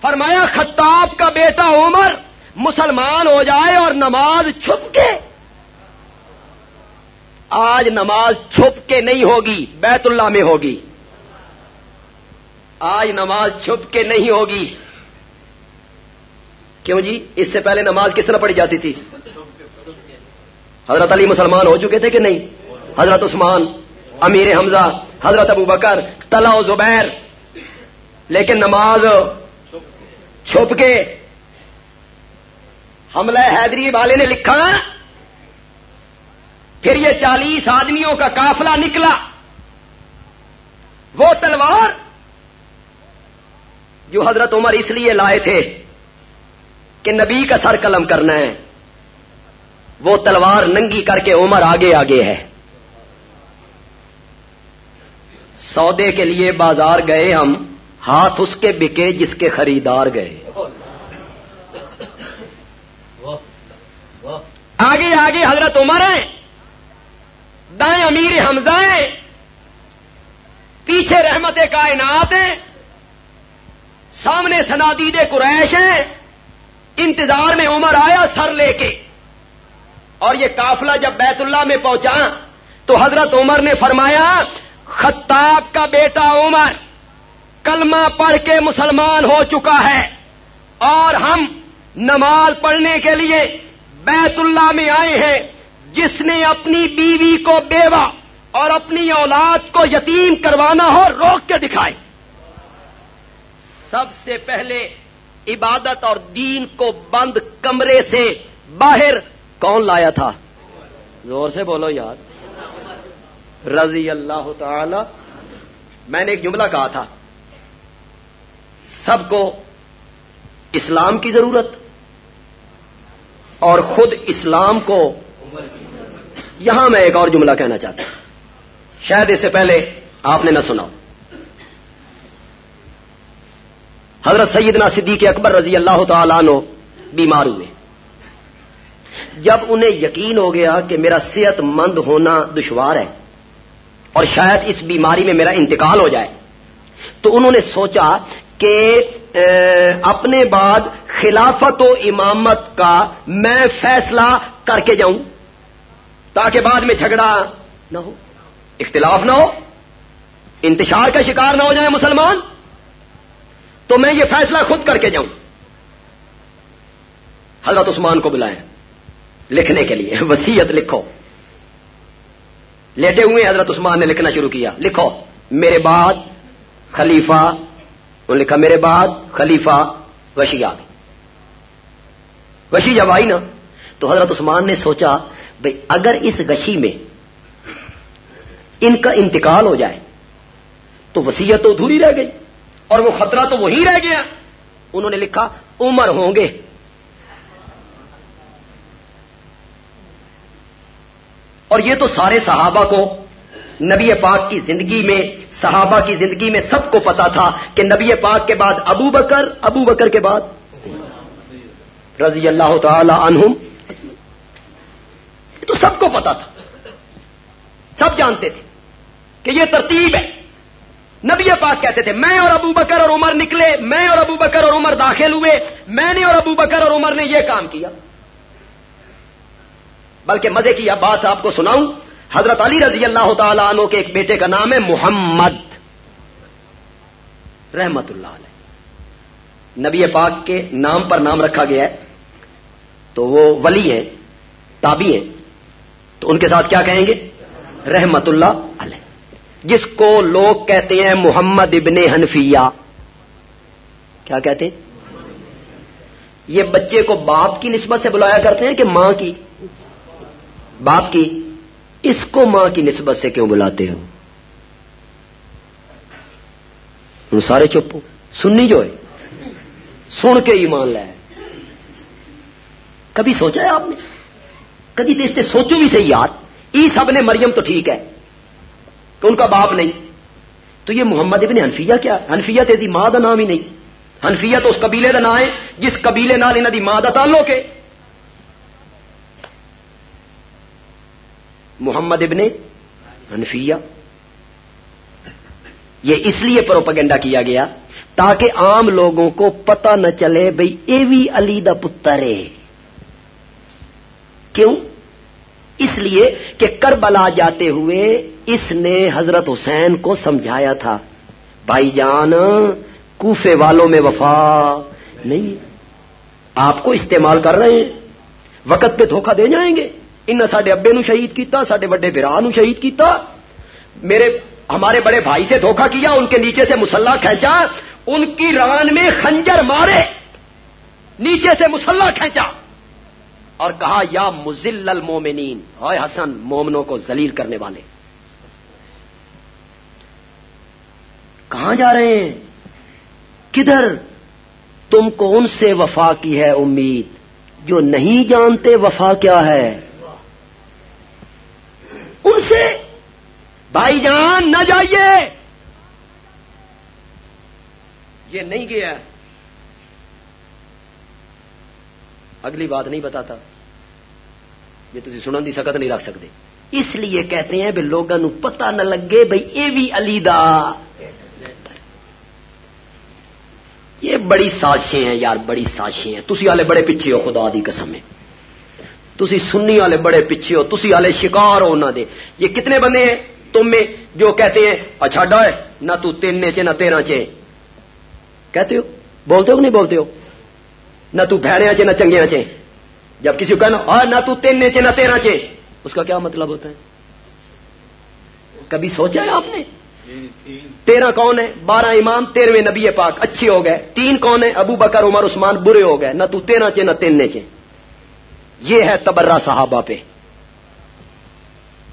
فرمایا، خطاب کا بیٹا عمر مسلمان ہو جائے اور نماز چھپ کے۔ آج نماز چھپ کے نہیں ہوگی، بیت اللہ میں ہوگی۔ آج نماز چھپ کے نہیں ہوگی۔ کیوں جی؟ اس سے پہلے نماز کس طرح پڑھی جاتی تھی؟ حضرت علی مسلمان ہو چکے تھے کہ نہیں؟ حضرت عثمان، امیر حمزہ، حضرت ابو بکر تلا زبیر۔ لیکن نماز چھپ کے، حملہ حیدری والے نے لکھا پھر یہ چالیس آدمیوں کا کافلا نکلا۔ وہ تلوار جو حضرت عمر اس لیے لائے تھے کہ نبی کا سر قلم کرنا ہے، وہ تلوار ننگی کر کے عمر آگے آگے ہے۔ سودے کے لیے بازار گئے ہم، ہاتھ اس کے بکے جس کے خریدار گئے۔ آگے آگے حضرت عمر ہیں۔ دائیں امیر حمزہ ہیں، پیچھے رحمت کائنات ہیں، سامنے سنادید قریش ہیں، انتظار میں عمر آیا سر لے کے۔ اور یہ کافلا جب بیت اللہ میں پہنچا، تو حضرت عمر نے فرمایا، خطاب کا بیٹا عمر، کلمہ پڑھ کے مسلمان ہو چکا ہے، اور ہم نماز پڑھنے کے لیے بیت اللہ میں آئے ہیں۔ جس نے اپنی بیوی کو بیوہ اور اپنی اولاد کو یتیم کروانا ہو، روک کے دکھائے۔ سب سے پہلے عبادت اور دین کو بند کمرے سے باہر کون لایا تھا؟ زور سے بولو یار۔ رضی اللہ تعالی، میں نے ایک جملہ کہا تھا۔ سب کو اسلام کی ضرورت اور خود اسلام کو یہاں میں ایک اور جملہ کہنا چاہتا ہوں۔ شاید اس سے پہلے آپ نے نہ سنا حضرت سیدنا صدیق اکبر رضی اللہ تعالیٰ عنہ بیمار ہوئے۔ جب انہیں یقین ہو گیا کہ میرا صحت مند ہونا دشوار ہے اور شاید اس بیماری میں میرا انتقال ہو جائے، تو انہوں نے سوچا کہ اپنے بعد خلافت و امامت کا میں فیصلہ کر کے جاؤں۔ تاکہ بعد میں جھگڑا نہ ہو، اختلاف نہ ہو، انتشار کا شکار نہ ہو جائے مسلمان، تو میں یہ فیصلہ خود کر کے جاؤں۔ حضرت عثمان کو بلائیں، لکھنے کے لیے وسیعت لکھو۔ لیٹے ہوئے حضرت عثمان نے لکھنا شروع کیا، لکھو، میرے بعد خلیفہ، انہوں نے لکھا، میرے بعد خلیفہ وشی آ گئی وشی جب آئی نا، تو حضرت عثمان نے سوچا بھائی اگر اس گشی میں ان کا انتقال ہو جائے تو وسیعت تو ادھوری رہ گئی اور وہ خطرہ تو وہی رہ گیا۔ انہوں نے لکھا، عمر ہوں گے۔ اور یہ تو سارے صحابہ کو نبی پاک کی زندگی میں، صحابہ کی زندگی میں سب کو پتا تھا کہ نبی پاک کے بعد ابو بکر ابو بکر کے بعد رضی اللہ تعالی عنہم۔ تو سب کو پتا تھا۔ سب جانتے تھے کہ یہ ترتیب ہے۔ نبی پاک کہتے تھے، میں اور ابو بکر اور عمر نکلے، میں اور ابو بکر اور عمر داخل ہوئے، میں نے اور ابو بکر اور عمر نے یہ کام کیا۔ بلکہ مزے کی اب بات آپ کو سناؤں، حضرت علی رضی اللہ تعالی عنہ کے ایک بیٹے کا نام ہے محمد، رحمت اللہ علیہ۔ نبی پاک کے نام پر نام رکھا گیا ہے، تو وہ ولی ہیں تابی ہیں تو ان کے ساتھ کیا کہیں گے؟ رحمت اللہ علیہ۔ جس کو لوگ کہتے ہیں محمد ابن حنفیہ۔ کیا کہتے؟ ہیں یہ بچے کو باپ کی نسبت سے بلایا کرتے ہیں کہ ماں کی؟ باپ کی۔ اس کو ماں کی نسبت سے کیوں بلاتے ہو؟ سارے چپ سننی جو ہے۔ سن کے ایمان لائے۔ کبھی سوچا ہے آپ نے؟ کبھی تو اس نے سوچو بھی صحیح یار ای سب نے مریم تو ٹھیک ہے، تو ان کا باپ نہیں۔ تو یہ محمد ابن حنفیہ کیا؟ حنفیہ تیری ماں کا نام ہی نہیں۔ حنفیہ تو اس قبیلے کا نام ہے، جس قبیلے نال انہوں کی ماں کا تعلق ہے۔ محمد ابن حنفیہ۔ یہ اس لیے پروپگنڈا کیا گیا تاکہ عام لوگوں کو پتہ نہ چلے بھئی اے وی علی دا پتر ہے۔ کیوں؟ اس لیے کہ کربلا جاتے ہوئے اس نے حضرت حسین کو سمجھایا تھا۔ بھائی جان، کوفے والوں میں وفا نہیں۔ آپ کو استعمال کر رہے ہیں۔ وقت پہ دھوکہ دے جائیں گے۔ ان سڈے ابے نو شہید کیتا سڈے بڑے برا نو شہید کیتا۔ میرے، ہمارے بڑے بھائی سے دھوکہ کیا، ان کے نیچے سے مسلح کھینچا، ان کی ران میں خنجر مارے، نیچے سے مسلح کھینچا۔ اور کہا، یا مزل المومنین. ہوئے حسن، مومنوں کو ذلیل کرنے والے۔ کہاں جا رہے ہیں؟ کدھر؟ تم کو ان سے وفا کی ہے امید، جو نہیں جانتے وفا کیا ہے۔ ان سے؟ بھائی جان، نہ جائیے۔ یہ نہیں گیا۔ اگلی بات نہیں بتاتا۔ یہ تھی سنن کی سکت نہیں رکھ سکتے۔ اس لیے کہتے ہیں بھی لوگوں پتہ نہ لگے بھائی یہ بھی علی دا۔ یہ بڑی سازشیں ہیں یار، بڑی سازشیں ہیں۔ تسی والے بڑے پیچھے ہو، خدا دی قسم ہے۔ تسی سنی والے بڑے پیچھے ہو، تسی والے شکار ہو نہ دے۔ یہ کتنے بندے ہیں؟ تم میں جو کہتے ہیں اچھا ڈا نہ تو تین چ نہ تیرہ چ کہتے ہو؟ بولتے ہو کہ نہیں بولتے ہو؟ نہ تو بھڑیا چ نہ چنگیا چ جب کسی کو کہنا اور نہ تو تین چ نہ تیرہ چ اس کا کیا مطلب ہوتا ہے؟ کبھی سوچا ہے آپ نے؟ تیرہ کون ہے بارہ امام، تیرہویں نبی پاک، اچھے ہو گئے۔ تین کون ہے ابو بکر، عمر، عثمان، برے ہو گئے۔ نہ تو تیرہ چ نہ تین چ یہ ہے تبرہ صحابہ پہ۔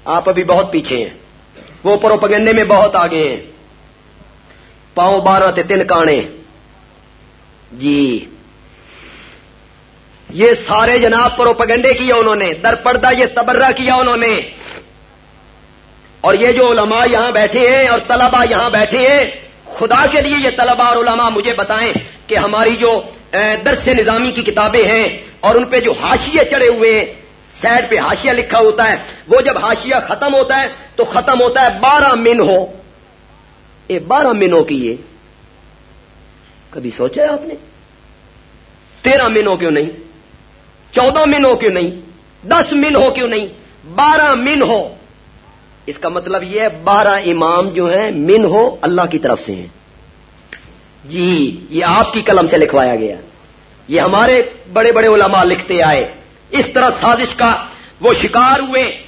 آپ ابھی بہت پیچھے ہیں۔ وہ پروپگنڈے میں بہت آگے ہیں۔ پاؤں بارہ تے تین کانے۔ جی۔ یہ سارے جناب پروپگنڈے کیا انہوں نے، در پردہ یہ تبرہ کیا انہوں نے۔ اور یہ جو علماء یہاں بیٹھے ہیں اور طلبا یہاں بیٹھے ہیں، خدا کے لیے یہ طلبا اور علماء مجھے بتائیں کہ ہماری جو درس نظامی کی کتابیں ہیں اور ان پہ جو ہاشیے چڑھے ہوئے ہیں، سیڈ پہ ہاشیا لکھا ہوتا ہے، وہ جب ہاشیا ختم ہوتا ہے تو ختم ہوتا ہے بارہ من ہو یہ بارہ منوں کی یہ؟ کبھی سوچا ہے آپ نے؟ تیرہ منوں کیوں نہیں؟ چودہ من ہو کیوں نہیں؟ دس من ہو کیوں نہیں؟ بارہ من ہو۔ اس کا مطلب یہ ہے، بارہ امام جو ہیں من ہو اللہ کی طرف سے ہیں۔ جی یہ آپ کی قلم سے لکھوایا گیا۔ یہ ہمارے بڑے بڑے علماء لکھتے آئے۔ اس طرح سازش کا وہ شکار ہوئے۔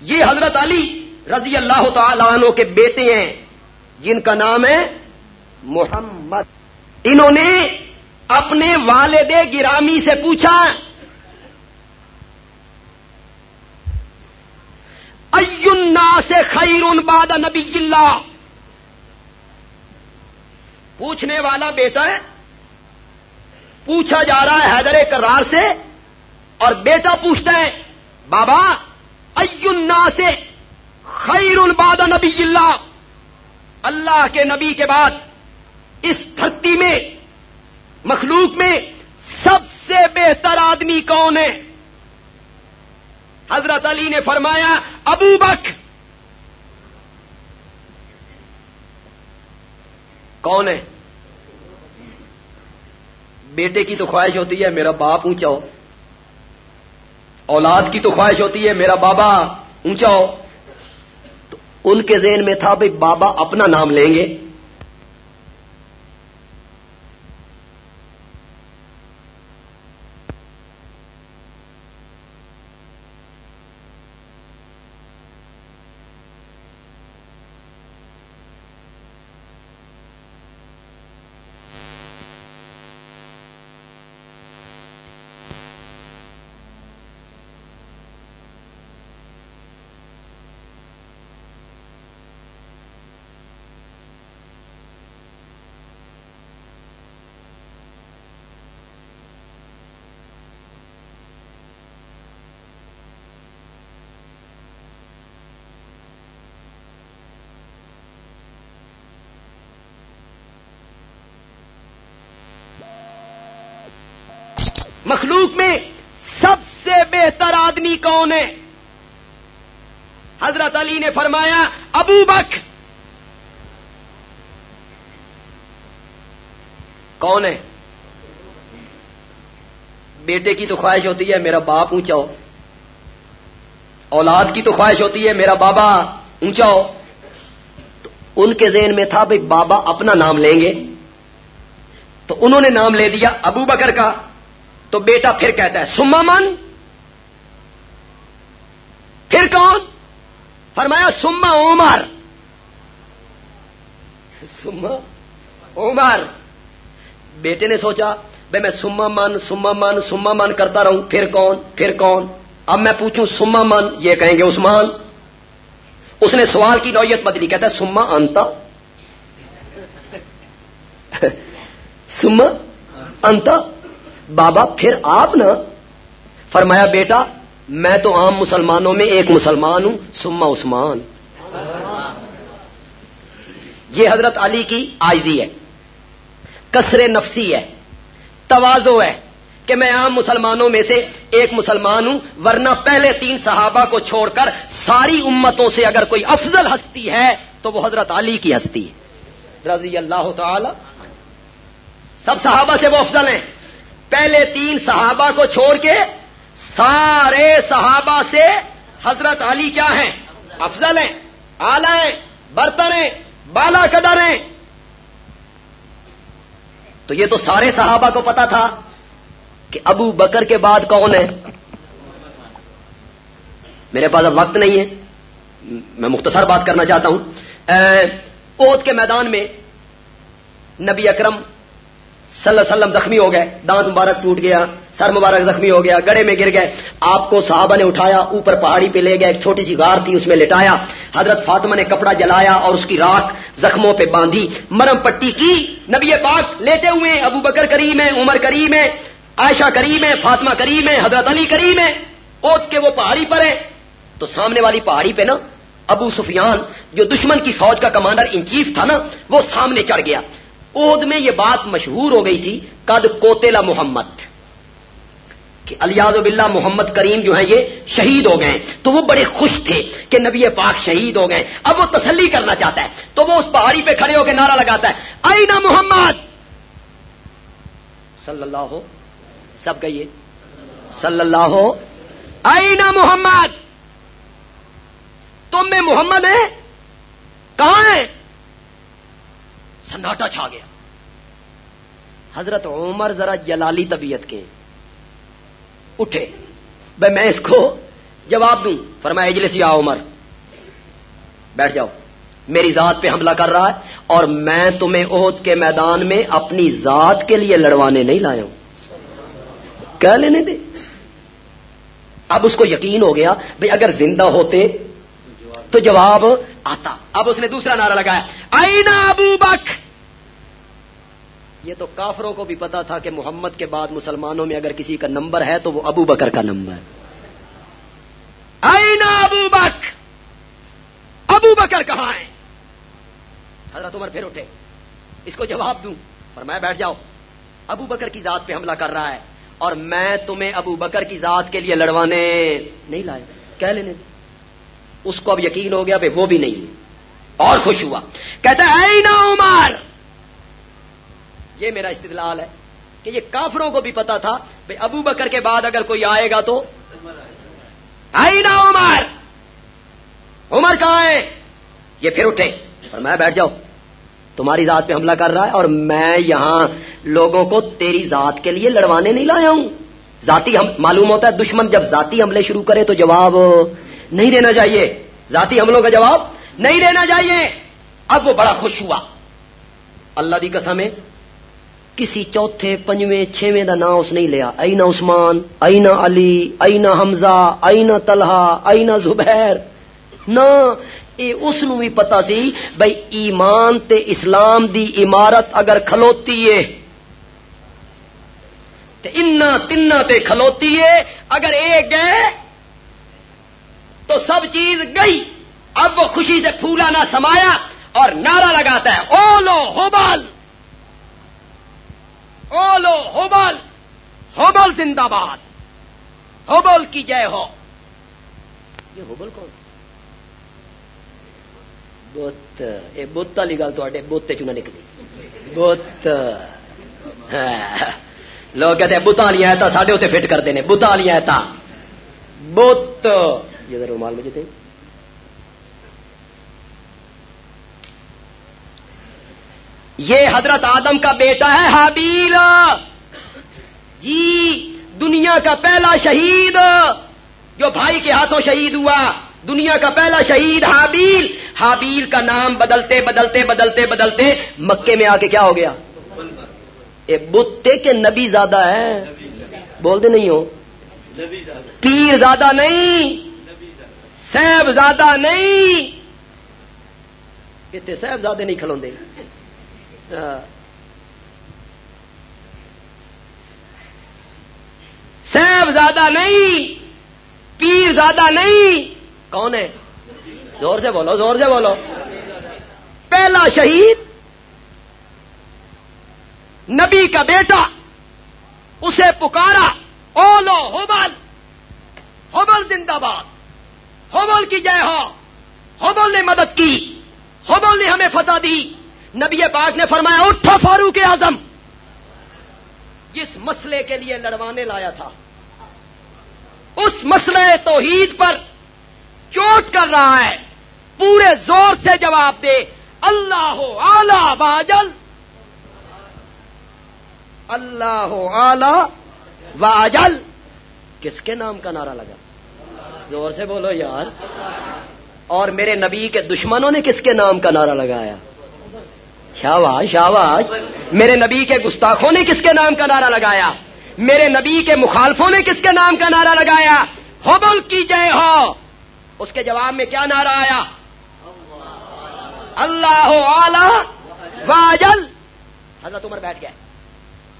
یہ حضرت علی رضی اللہ تعالی عنہ کے بیٹے ہیں، جن کا نام ہے محمد۔ انہوں نے اپنے والد گرامی سے پوچھا اینا سے خیر باد نبی اللہ؟ پوچھنے والا بیٹا ہے، پوچھا جا رہا ہے حیدر کرار سے اور بیٹا پوچھتا ہے، بابا اینا سے خیر الباد نبی اللہ؟ اللہ کے نبی کے بعد اس دھرتی میں مخلوق میں سب سے بہتر آدمی کون ہے؟ حضرت علی نے فرمایا، ابو بک کون ہے؟ بیٹے کی تو خواہش ہوتی ہے، میرا باپ اونچا ہو۔ اولاد کی تو خواہش ہوتی ہے، میرا بابا اونچا ہو۔ تو ان کے ذہن میں تھا بھائی بابا اپنا نام لیں گے۔ مخلوق میں سب سے بہتر آدمی کون ہے؟ حضرت علی نے فرمایا، ابو بک کون ہے؟ بیٹے کی تو خواہش ہوتی ہے، میرا باپ اونچا ہو۔ اولاد کی تو خواہش ہوتی ہے، میرا بابا اونچا ہو۔ تو ان کے ذہن میں تھا بھائی بابا اپنا نام لیں گے۔ تو انہوں نے نام لے دیا ابو بکر کا۔ تو بیٹا پھر کہتا ہے، سما من؟ پھر کون؟ فرمایا، سما عمر۔ سما عمر۔ بیٹے نے سوچا، بھائی میں سما من سما من سما من کرتا رہوں، پھر کون؟ پھر کون؟ اب میں پوچھوں، سما من؟ یہ کہیں گے عثمان؟ اس نے سوال کی نوعیت بدلی، کہتا ہے، سما انتا۔ سما انتا؟ بابا پھر آپ نا؟ فرمایا بیٹا، میں تو عام مسلمانوں میں ایک مسلمان ہوں سما عثمان۔ یہ حضرت علی کی آئزی ہے، کسر نفسی ہے، توازو ہے کہ میں عام مسلمانوں میں سے ایک مسلمان ہوں، ورنہ پہلے تین صحابہ کو چھوڑ کر ساری امتوں سے اگر کوئی افضل ہستی ہے، تو وہ حضرت علی کی ہستی ہے۔ رضی اللہ تعالی سب صحابہ سے وہ افضل ہیں۔ پہلے تین صحابہ کو چھوڑ کے سارے صحابہ سے حضرت علی کیا ہیں؟ افضل ہیں آلہ ہیں، برتن ہیں، بالا قدر ہیں۔ تو یہ تو سارے صحابہ کو پتا تھا کہ ابو بکر کے بعد کون ہے۔ میرے پاس اب وقت نہیں ہے۔ میں مختصر بات کرنا چاہتا ہوں۔ اوت کے میدان میں نبی اکرم صلی اللہ علیہ وسلم زخمی ہو گئے، دانت مبارک ٹوٹ گیا، سر مبارک زخمی ہو گیا گڑے میں گر گئے۔ آپ کو صحابہ نے اٹھایا، اوپر پہاڑی پہ لے گئے، ایک چھوٹی سی غار تھی، اس میں لٹایا۔ حضرت فاطمہ نے کپڑا جلایا اور اس کی راک زخموں پہ باندھی۔ مرم پٹی کی، نبی پاک لیتے ہوئے، ابو بکر کریم ہے، عمر کریم ہے، عائشہ کریم ہے، فاطمہ کریم ہے، حضرت علی کریم ہے۔ اوت کے وہ پہاڑی پر ہے تو سامنے والی پہاڑی پہ نا، ابو سفیان، جو دشمن کی فوج کا کمانڈر ان چیف تھا نا، وہ سامنے چڑھ گیا۔ عہد میں یہ بات مشہور ہو گئی تھی، قد کوتےلا محمد۔ کہ الیاز باللہ محمد کریم جو ہے یہ شہید ہو گئے۔ تو وہ بڑے خوش تھے کہ نبی پاک شہید ہو گئے۔ اب وہ تسلی کرنا چاہتا ہے۔ تو وہ اس پہاڑی پہ کھڑے ہو کے نعرہ لگاتا ہے۔ آئینہ محمد! صلی اللہ ہو۔ سب کہیے۔ صلی اللہ ہو۔ آئینہ محمد! تم میں محمد ہے کہاں ہے سناٹا چھا گیا۔ حضرت عمر ذرا جلالی طبیعت کے۔ اٹھے۔ بھائی میں اس کو جواب دوں۔ فرمایا، اجلس یا عمر۔ بیٹھ جاؤ۔ میری ذات پہ حملہ کر رہا ہے اور میں تمہیں عہد کے میدان میں اپنی ذات کے لیے لڑوانے نہیں لایا ہوں۔ کہہ لینے دے؟ اب اس کو یقین ہو گیا، بھائی اگر زندہ ہوتے تو جواب آتا۔ اب اس نے دوسرا نعرہ لگایا آئینہ ابو بک یہ تو کافروں کو بھی پتا تھا کہ محمد کے بعد مسلمانوں میں اگر کسی کا نمبر ہے تو وہ ابو بکر کا نمبر آئینہ ابو بک ابو بکر کہاں ہے؟ حضرت عمر پھر اٹھے۔ اس کو جواب دوں۔ اور میں بیٹھ جاؤ ابو بکر کی ذات پہ حملہ کر رہا ہے۔ اور میں تمہیں ابو بکر کی ذات کے لیے لڑوانے نہیں لائے۔ کہہ لینے۔ اس کو اب یقین ہو گیا بھائی وہ بھی نہیں۔ اور خوش ہوا۔ کہتا ہے عمر! یہ میرا استدلال ہے کہ یہ کافروں کو بھی پتا تھا بھائی ابو بکر کے بعد اگر کوئی آئے گا تو اینا عمر! عمر کہاں ہے؟ یہ پھر اٹھے اور میں بیٹھ جاؤ تمہاری ذات پہ حملہ کر رہا ہے اور میں یہاں لوگوں کو تیری ذات کے لیے لڑوانے نہیں لایا ہوں۔ ذاتی ہم، معلوم ہوتا ہے دشمن جب ذاتی حملے شروع کرے تو جواب نہیں دینا چاہیے۔ ذاتی حملوں کا جواب نہیں دینا چاہیے۔ اب وہ بڑا خوش ہوا۔ اللہ دی قسم ہے کسی چوتھے، پنجویں، چھویں کا نام اس نہیں لیا۔ اینا عثمان، اینا علی، اینا حمزہ، اینا طلحہ، اینا زبیر۔ نہ اس نو بھی پتا سی بھائی ایمان تے اسلام دی عمارت اگر کھلوتی ہے، تے انا تنا تے کھلوتی ہے، اگر ایک گئے، تو سب چیز گئی۔ اب وہ خوشی سے پھولا نہ سمایا اور نعرہ لگاتا ہے او لو ہوبال او لو ہوبال ہوبل زندہ باد۔ ہوبل کی جے ہو۔ یہ ہوبل کون؟ بت، یہ بت والی گل تے بوتے چ نکلی۔ بت ہاں۔ لوگ کہتے ہیں بتا لیا ایتا ساڈے اتنے فٹ کرتے ہیں بتا لیا ایتا بت۔ یہ رومال مجھے دیں۔ یہ حضرت آدم کا بیٹا ہے حابیل۔ جی دنیا کا پہلا شہید۔ جو بھائی کے ہاتھوں شہید ہوا، دنیا کا پہلا شہید حابیل۔ حابیل کا نام بدلتے بدلتے بدلتے بدلتے مکے میں آ کے کیا ہو گیا؟ بتے کے نبی زیادہ ہے بول دے نہیں ہو۔ پیر زیادہ نہیں۔ سیب زیادہ نہیں۔ اتنے صاحب زیادہ نہیں کھلوندے۔ سیب زیادہ نہیں، پیر زیادہ نہیں، کون ہے؟ زور سے بولو، زور سے بولو۔ پہلا شہید نبی کا بیٹا، اسے پکارا اولو ہوبل ہوبل زندہ باد ہوبل کی جے ہو ہوبل نے مدد کی ہوبل نے ہمیں فتح دی۔ نبی پاک نے فرمایا، اٹھو فاروق اعظم۔ جس مسئلے کے لیے لڑوانے لایا تھا، اس مسئلے توحید پر چوٹ کر رہا ہے۔ پورے زور سے جواب دے، اللہ ہو آلہ باجل اللہ ہو آلہ واجل۔ کس کے نام کا نعرہ لگا؟ زور سے بولو یار۔ اور میرے نبی کے دشمنوں نے کس کے نام کا نعرہ لگایا؟ شاواش شاواش میرے نبی کے گستاخوں نے کس کے نام کا نعرہ لگایا؟ میرے نبی کے مخالفوں نے کس کے نام کا نعرہ لگایا؟ ہوبل کی جے ہو۔ اس کے جواب میں کیا نعرہ آیا؟ اللہ اعلی واجل۔ حضرت عمر بیٹھ گئے۔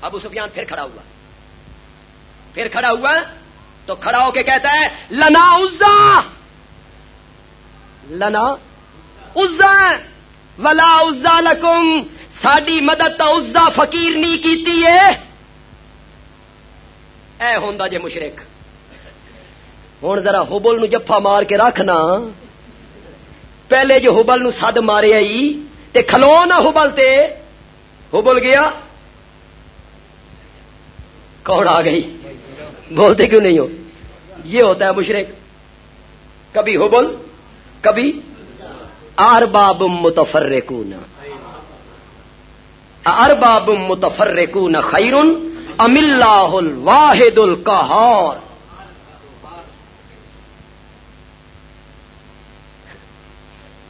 ابو سفیان پھر کھڑا ہوا۔ پھر کھڑا ہوا تو کھڑا ہو کے کہتا ہے، لنا عزا۔ لنا عزا۔ ولا عزا لکم ساڈی مدد تو عزا فقیر نہیں کیتی ہے۔ اے ہوندا جے مشرک ہوں ذرا ہوبل نو جفا مار کے رکھنا۔ پہلے جو ہوبل نو سد مارے آئی، تے کھلو نہ ہوبل تے۔ ہوبل گیا۔ کون آ گئی؟ بولتے کیوں نہیں ہو؟ یہ ہوتا ہے مشرق کبھی ہوبل کبھی ارباب متفرقون. ارباب متفرقون خیرن ام اللہ الواحد القہار.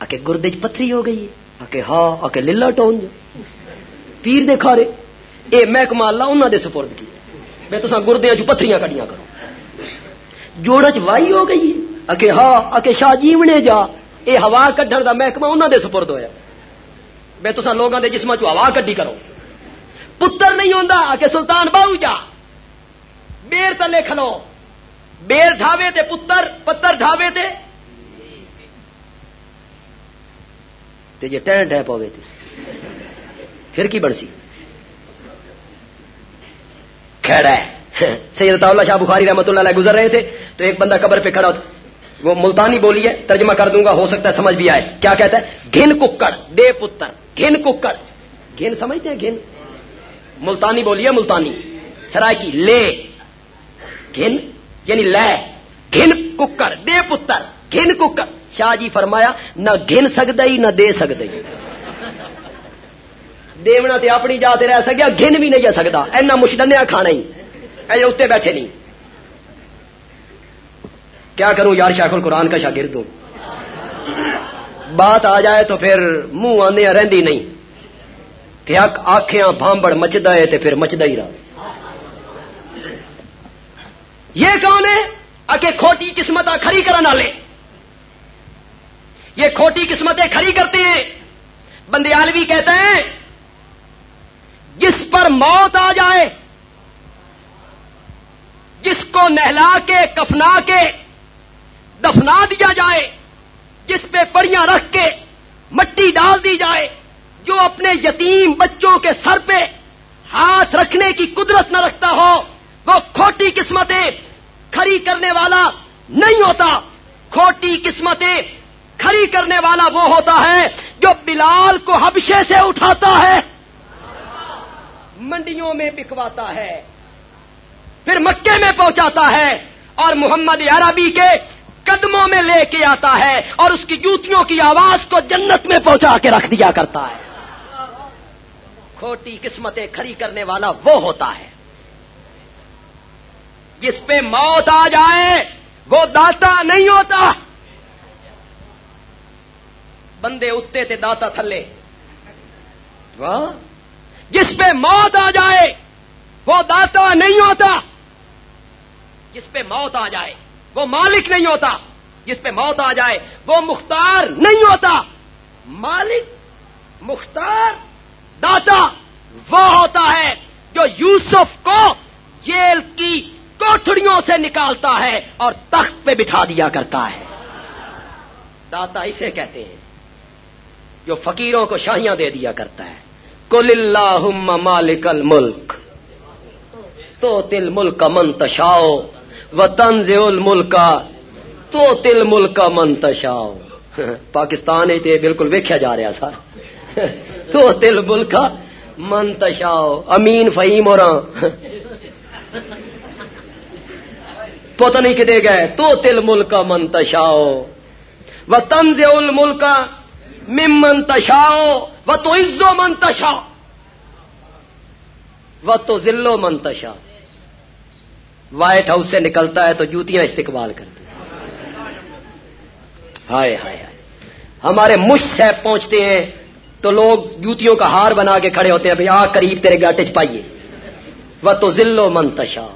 آکے گردے چ پتھری ہو گئی آکے ہاں آکے للا ٹون جو. پیر دے کھارے. اے محکمہ اللہ انہوں دے سپرد کی میں تو گردے چ پتھریاں کڑیاں کرو جوڑا چ وائی ہو گئی آکے ہاں آکے شاہ جیونے جا. اے ہوا کڈن دا محکمہ انہوں دے سپرد ہویا۔ میں تو لوگوں دے جسموں چ ہوا کڈی کرو۔ پتر نہیں ہوں کہ سلطان باؤ جا۔ بیر تلے کھلو۔ بیر ڈھاوے تے پتر پتر ڈھاوے تے۔ تے جے ٹین ڈہ پوے تے۔ پھر کی بنسی؟ کھڑا ہے۔ سید اللہ شاہ بخاری رحمت اللہ علیہ گزر رہے تھے، تو ایک بندہ قبر پہ کھڑا ہوتا۔ وہ ملتانی بولی ہے، ترجمہ کر دوں گا، ہو سکتا ہے سمجھ بھی آئے۔ کیا کہتا ہے؟ گھن ککڑ، دے پتر، گھن ککڑ۔ گھن سمجھتے ہیں؟ گھن۔ ملتانی بولیے ملتانی۔ سرائے کی لے۔ گھن یعنی لے۔ گھن ککر دے پتر۔ گھن ککر شاہ جی فرمایا، نہ گن سکتا ہی نہ دے سکتا ہی دیونا تے اپنی جاتے رہ سکیا گن بھی نہیں جا سکتا اینا مشدنیا کھانا ہی۔ اے اتنے بیٹھے نہیں۔ کیا کروں یار شیخ القرآن کا شاگرد ہوں؟ بات آ جائے تو پھر منہ آنے رہی نہیں۔ آخیا بامبڑ مچدا ہے پھر مچدا ہی رہا۔ یہ کون ہے؟ اکے کھوٹی قسمت کھری کرنے والے۔ یہ کھوٹی قسمتیں کھری کرتے ہیں۔ بندیالوی کہتے ہیں، جس پر موت آ جائے، جس کو نہلا کے، کفنا کے دفنا دیا جائے، جس پہ پڑیاں رکھ کے مٹی ڈال دی جائے، جو اپنے یتیم بچوں کے سر پہ ہاتھ رکھنے کی قدرت نہ رکھتا ہو، وہ کھوٹی قسمتیں کھری کرنے والا نہیں ہوتا۔ کھوٹی قسمتیں کھری کرنے والا وہ ہوتا ہے جو بلال کو حبشے سے اٹھاتا ہے، منڈیوں میں بکواتا ہے، پھر مکے میں پہنچاتا ہے اور محمد عربی کے قدموں میں لے کے آتا ہے اور اس کی جوتیوں کی آواز کو جنت میں پہنچا کے رکھ دیا کرتا ہے۔ کھوٹی قسمتیں کھری کرنے والا وہ ہوتا ہے۔ جس پہ موت آ جائے، وہ داتا نہیں ہوتا۔ بندے اٹھتے تھے داتا تھلے۔ جس پہ موت آ جائے، وہ داتا نہیں ہوتا۔ جس پہ موت آ جائے وہ مالک نہیں ہوتا جس پہ موت آ جائے، وہ مختار نہیں ہوتا۔ مالک، مختار، داتا، وہ ہوتا ہے جو یوسف کو جیل کی کوٹڑیوں سے نکالتا ہے اور تخت پہ بٹھا دیا کرتا ہے۔ داتا اسے کہتے ہیں جو فقیروں کو شاہیاں دے دیا کرتا ہے۔ کل اللہ مالک الملک، تو تل ملک منتشاؤ و تنز الملکا تو تل ملک منتشاؤ پاکستان بالکل ویکیا جا رہا سر تو تل ملک منتشاؤ امین فہیم اور پتہ نہیں کدے گئے۔ تو تل ملک منتشاؤ و تنز الملک مم منتشاؤ و تو عزو منتشا و تو ذلو منتشا وائٹ ہاؤس سے نکلتا ہے تو جوتیاں استقبال کرتی ہائے ہائے ہائے۔ ہمارے مش صاحب پہنچتے ہیں تو لوگ جوتیوں کا ہار بنا کے کھڑے ہوتے ہیں بھائی آ قریب تیرے گاٹے پائیے۔ وہ تو ذلو منتشا۔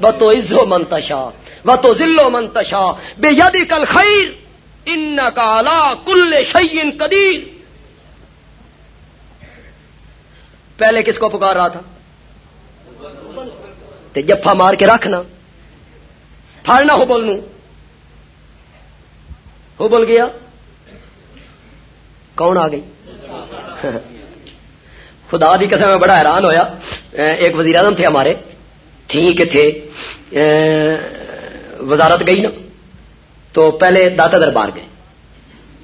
وہ تو عزو منتشا۔ وہ تو ذلو منتشا۔ بے یدی کل خیر ان کا کل شعین قدیر۔ پہلے کس کو پکار رہا تھا؟ جفا مار کے رکھنا۔ پھاڑنا ہو بول ہو بول گیا۔ کون آ گئی؟ خدا دی قسم، میں بڑا حیران ہویا۔ ایک وزیر اعظم تھے ہمارے۔ تھی کہ تھے۔ وزارت گئی نا۔ تو پہلے داتا دربار گئے۔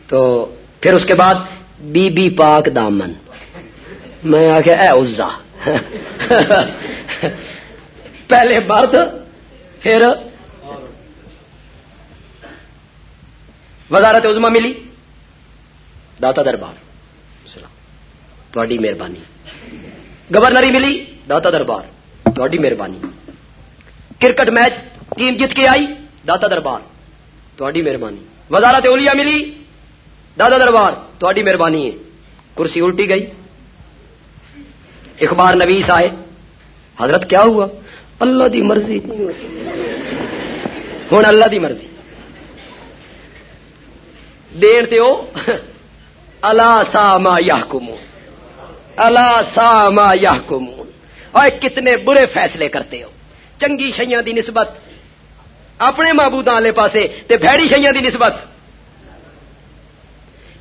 تو پھر اس کے بعد بی بی پاک دامن۔ میں آ اے عزا۔ پہلے مرد پھر وزارت عزما ملی۔ داتا دربار۔ تھوڑی مہربانی۔ گورنری ملی، داتا دربار۔ تھوڑی مہربانی۔ کرکٹ میچ ٹیم جیت کے آئی، داتا دربار۔ تھوڑی مہربانی۔ وزارت اولیا ملی دادا دربار۔ تھوڑی مہربانی ہے۔ کرسی الٹی گئی۔ اخبار نویس آئے۔ حضرت کیا ہوا؟ اللہ دی مرضی. ہوں اللہ دی مرضی. دین تے اللہ سا ما یا اللہ سا ما یا اور کتنے برے فیصلے کرتے ہو. چنگی شیاں دی نسبت. اپنے محبوبہ والے پاسے تے بھڑی شیاں دی نسبت.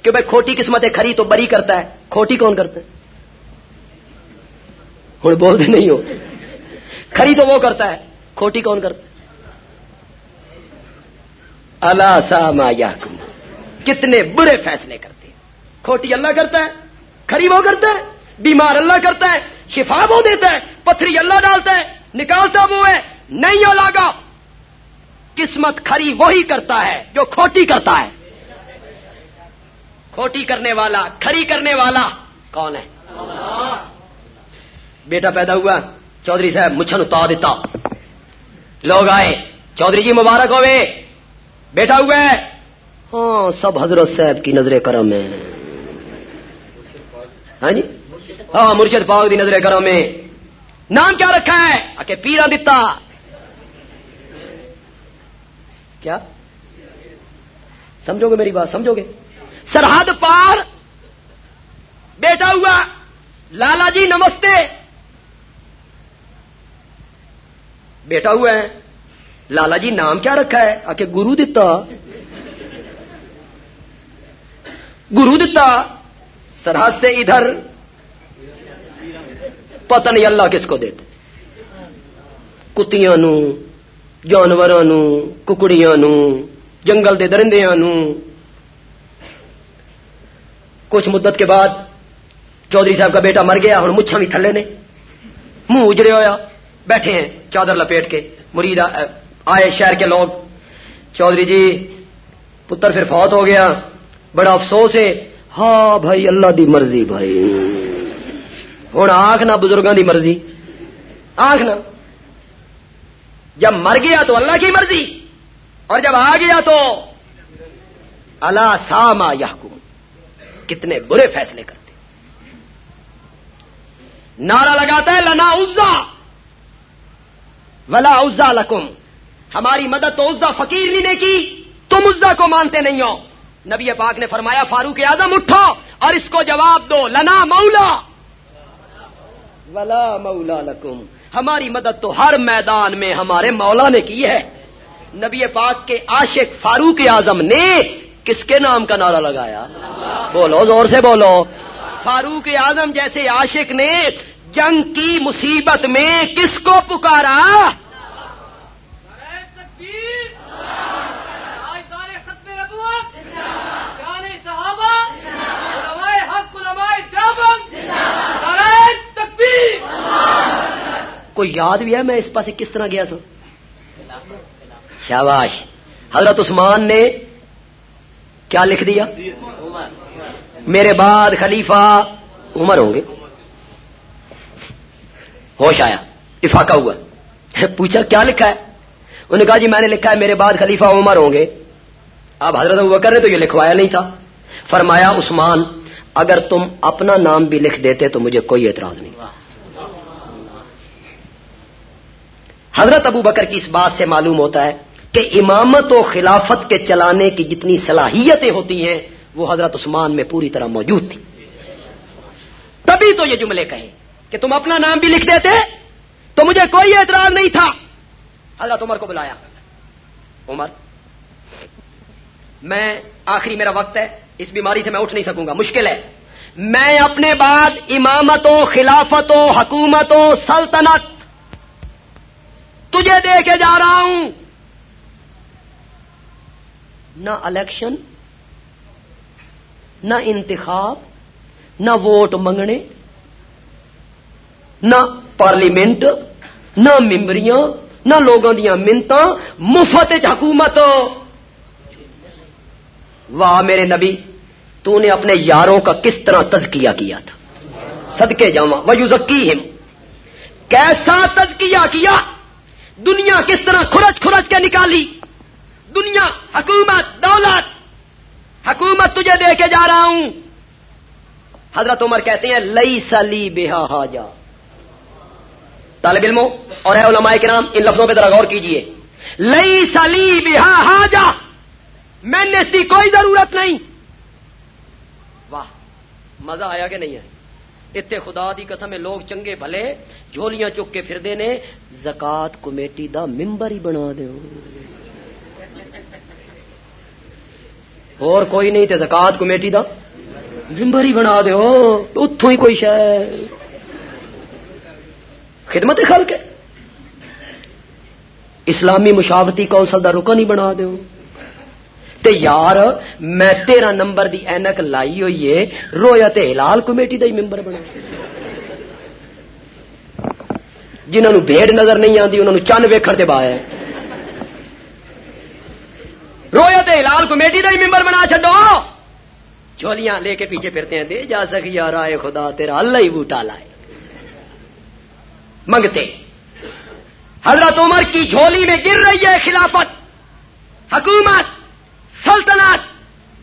کہ بھائی کھوٹی قسمت کھری تو بری کرتا ہے. کھوٹی کون کرتا ہے؟ ہوں بولتے نہیں ہو. کھری تو وہ کرتا ہے۔ کھوٹی کون کرتا ہے؟ اللہ سا ما یا کتنے برے فیصلے کرتے ہیں۔ کھوٹی اللہ کرتا ہے، کھری وہ کرتا ہے، بیمار اللہ کرتا ہے، شفا وہ دیتا ہے، پتھری اللہ ڈالتا ہے، نکالتا وہ ہے، نہیں لاگا۔ قسمت کھری وہی کرتا ہے جو کھوٹی کرتا ہے۔ کھوٹی کرنے والا، کھری کرنے والا کون ہے؟ بیٹا پیدا ہوا۔ چودھری صاحب مچھن اتا دیتا لوگ آئے، چودھری جی مبارک ہوئے۔ بیٹا ہوا ہے ہاں سب حضرت صاحب کی نظر کرم ہے ہاں جی؟ ہاں مرشد پاک دی نظر کرم ہے نام کیا رکھا ہے؟ آ کے پیرا دتا۔ کیا؟ سمجھو گے میری بات؟ سمجھو گے؟ سرحد پار۔ بیٹا ہوا۔ لالا جی نمستے۔ بیٹا ہوا ہے۔ لالا جی نام کیا رکھا ہے؟ آ کے گرو دتا۔ گرو دتا۔ سرحد سے ادھر۔ پتہ نہیں اللہ کس کو دیتے کتیاں جانوروں ککڑیاں جنگل کے درندیا کچھ مدت کے بعد چودھری صاحب کا بیٹا مر گیا ہوں مچھا بھی تھلے نے۔ منہ اجڑے ہوا بیٹھے ہیں چادر لپیٹ کے، مرید آئے شہر کے لوگ۔ چودھری جی پتر پھر فوت ہو گیا۔ بڑا افسوس ہے۔ ہاں بھائی، اللہ دی مرضی بھائی۔ ہوں آخ نہ بزرگوں دی مرضی۔ آخ نہ۔ جب مر گیا تو اللہ کی مرضی۔ اور جب آ گیا تو اللہ ساما یا کتنے برے فیصلے کرتے۔ نعرہ لگاتا ہے، لنا عزا۔ ولا عزا لکم۔ ہماری مدد تو عزا فقیر نے کی تم عزا کو مانتے نہیں ہو۔ نبی پاک نے فرمایا، فاروق اعظم اٹھو اور اس کو جواب دو، لنا مولا۔ ولا مولا لکم۔ ہماری مدد تو ہر میدان میں ہمارے مولا نے کی ہے۔ نبی پاک کے عاشق فاروق اعظم نے کس کے نام کا نعرہ لگایا؟ بولو، زور سے بولو۔ فاروق اعظم جیسے عاشق نے جنگ کی مصیبت میں کس کو پکارا؟ کوئی یاد بھی ہے میں اس پاس کس طرح گیا سا شاباش حضرت عثمان نے کیا لکھ دیا؟ میرے بعد خلیفہ عمر ہوں گے۔ ہوش آیا افاقہ ہوا۔ پوچھا کیا لکھا ہے؟ انہوں نے کہا جی میں نے لکھا ہے میرے بعد خلیفہ عمر ہوں گے۔ اب حضرت بکر نے تو یہ لکھوایا نہیں تھا۔ فرمایا عثمان اگر تم اپنا نام بھی لکھ دیتے تو مجھے کوئی اعتراض نہیں۔ حضرت ابو بکر کی اس بات سے معلوم ہوتا ہے کہ امامت و خلافت کے چلانے کی جتنی صلاحیتیں ہوتی ہیں وہ حضرت عثمان میں پوری طرح موجود تھی تبھی تو یہ جملے کہیں کہ تم اپنا نام بھی لکھ دیتے تو مجھے کوئی اعتراض نہیں تھا۔ حضرت عمر کو بلایا۔ عمر، میں آخری میرا وقت ہے، اس بیماری سے میں اٹھ نہیں سکوں گا، مشکل ہے۔ میں اپنے بعد امامت و خلافت سلطنت تجھے دے کے جا رہا ہوں۔ نہ الیکشن، نہ انتخاب، نہ ووٹ منگنے نہ پارلیمنٹ نہ ممبریاں نہ لوگوں دیا منت مفت حکومت واہ میرے نبی تو نے اپنے یاروں کا کس طرح تزکیہ کیا تھا صدقے جاوا وزکی ہم کیسا تزکیہ کیا دنیا کس طرح کھرچ کھرچ کے نکالی دنیا حکومت دولت حکومت تجھے دے کے جا رہا ہوں حضرت عمر کہتے ہیں لئی سلی بےحا جا طالب علموں اور ہے علماء کرام، ان لفظوں پہ ذرا غور کیجیے۔ لئی سلی بہا جا میں نے اس کی کوئی ضرورت نہیں۔ واہ، مزہ آیا کہ نہیں ہے اتنے خدا دی قسم لوگ چنگے بھلے، جھولیاں چک کے پھر نے زکات کمیٹی دا ممبر ہی بنا اور کوئی نہیں تے زکات کمیٹی دا ممبر ہی بنا اتوں ہی کوئی شہ خدمت خلق ہے۔ اسلامی مشاورتی کونسل دا رکن ہی بنا دو تے یار، میں تیرہ نمبر دی اینک لائی ہوئی ہے۔ رویا تے ہلال کمیٹی دا ہی ممبر بنا۔ جنہوں بھیڑ نظر نہیں آتی انہوں چند ویکھن تے بایا رویا تے ہلال کمیٹی دا ہی ممبر بنا چڈو چولیاں لے کے پیچھے پھرتے ہیں۔ دے جا سکی یار، آئے خدا، تیرا اللہ ہی بوٹا لائے منگتے حضرت عمر کی جھولی میں گر رہی ہے خلافت، حکومت، سلطنت،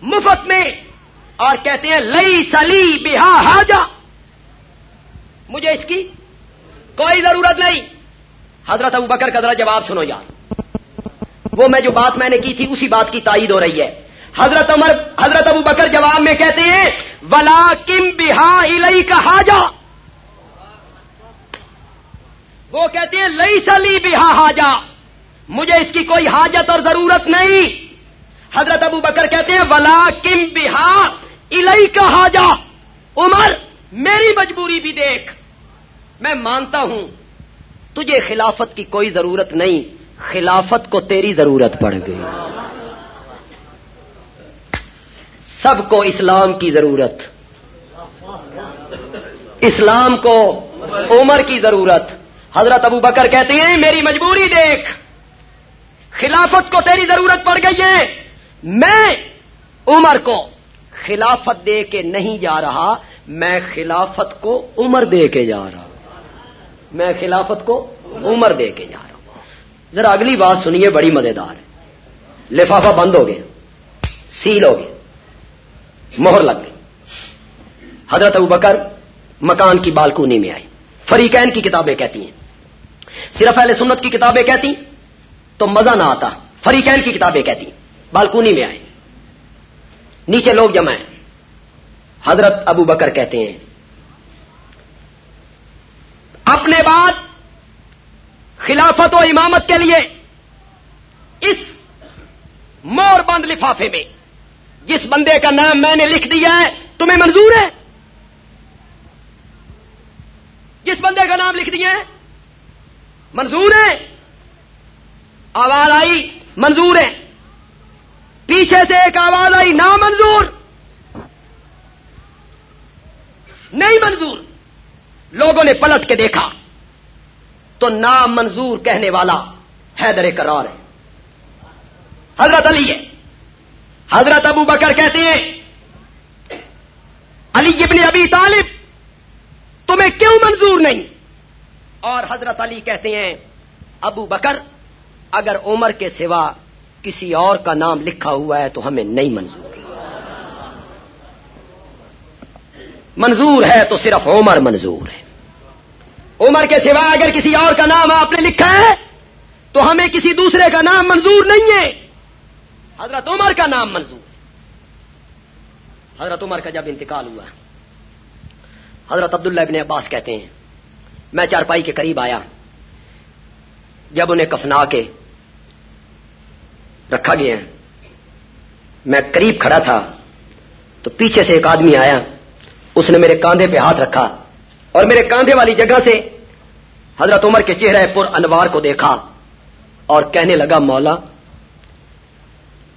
مفت میں۔ اور کہتے ہیں لئی سلی بہا حاجا مجھے اس کی کوئی ضرورت نہیں۔ حضرت ابو بکر کا ذرا جواب سنو یار۔ وہ میں جو بات میں نے کی تھی، اسی بات کی تائید ہو رہی ہے۔ حضرت عمر، حضرت ابو بکر جواب میں کہتے ہیں ولا کم بہا الئی کا حاجا وہ کہتے ہیں، لئی سلی بہا حاجا مجھے اس کی کوئی حاجت اور ضرورت نہیں۔ حضرت ابو بکر کہتے ہیں ولا کم بہا الئی کا حاجا عمر، میری مجبوری بھی دیکھ۔ میں مانتا ہوں، تجھے خلافت کی کوئی ضرورت نہیں، خلافت کو تیری ضرورت پڑ گئی۔ سب کو اسلام کی ضرورت۔ اسلام کو عمر کی ضرورت۔ حضرت ابو بکر کہتے ہیں، میری مجبوری دیکھ، خلافت کو تیری ضرورت پڑ گئی ہے۔ میں عمر کو خلافت دے کے نہیں جا رہا، میں خلافت کو عمر دے کے جا رہا۔ ہوں میں خلافت کو عمر دے کے جا رہا۔ ہوں ذرا اگلی بات سنیے، بڑی مزیدار ہے۔ لفافہ بند ہو گیا، سیل ہو گیا، مہر لگ گئی۔ حضرت ابو بکر مکان کی بالکونی میں آئی فریقین کی کتابیں کہتی ہیں۔ صرف اہل سنت کی کتابیں کہتی تو مزہ نہ آتا۔ فریقین کی کتابیں کہتی، بالکونی میں آئے نیچے لوگ جمع ہیں۔ حضرت ابو بکر کہتے ہیں، اپنے بعد خلافت و امامت کے لیے اس مور بند لفافے میں، جس بندے کا نام میں نے لکھ دیا ہے، تمہیں منظور ہے؟ جس بندے کا نام لکھ دیا ہے منظور ہے۔ آواز آئی، منظور ہے۔ پیچھے سے ایک آواز آئی نا منظور نہیں منظور۔ لوگوں نے پلٹ کے دیکھا۔ تو نا منظور کہنے والا حیدر کرار ہے۔ حضرت علی ہے۔ حضرت ابو بکر کہتے ہیں، علی ابن ابی طالب، تمہیں کیوں منظور نہیں؟ اور حضرت علی کہتے ہیں، ابو بکر، اگر عمر کے سوا کسی اور کا نام لکھا ہوا ہے تو ہمیں نہیں منظور۔ منظور ہے تو صرف عمر منظور ہے۔ عمر کے سوا اگر کسی اور کا نام آپ نے لکھا ہے تو ہمیں کسی دوسرے کا نام منظور نہیں ہے۔ حضرت عمر کا نام منظور۔ ہے حضرت عمر کا جب انتقال ہوا، حضرت عبداللہ ابن عباس کہتے ہیں میں چارپائی کے قریب آیا۔ جب انہیں کفنا کے رکھا گیا، میں قریب کھڑا تھا، تو پیچھے سے ایک آدمی آیا۔ اس نے میرے کاندھے پہ ہاتھ رکھا اور میرے کاندھے والی جگہ سے حضرت عمر کے چہرے پر انوار کو دیکھا اور کہنے لگا، مولا،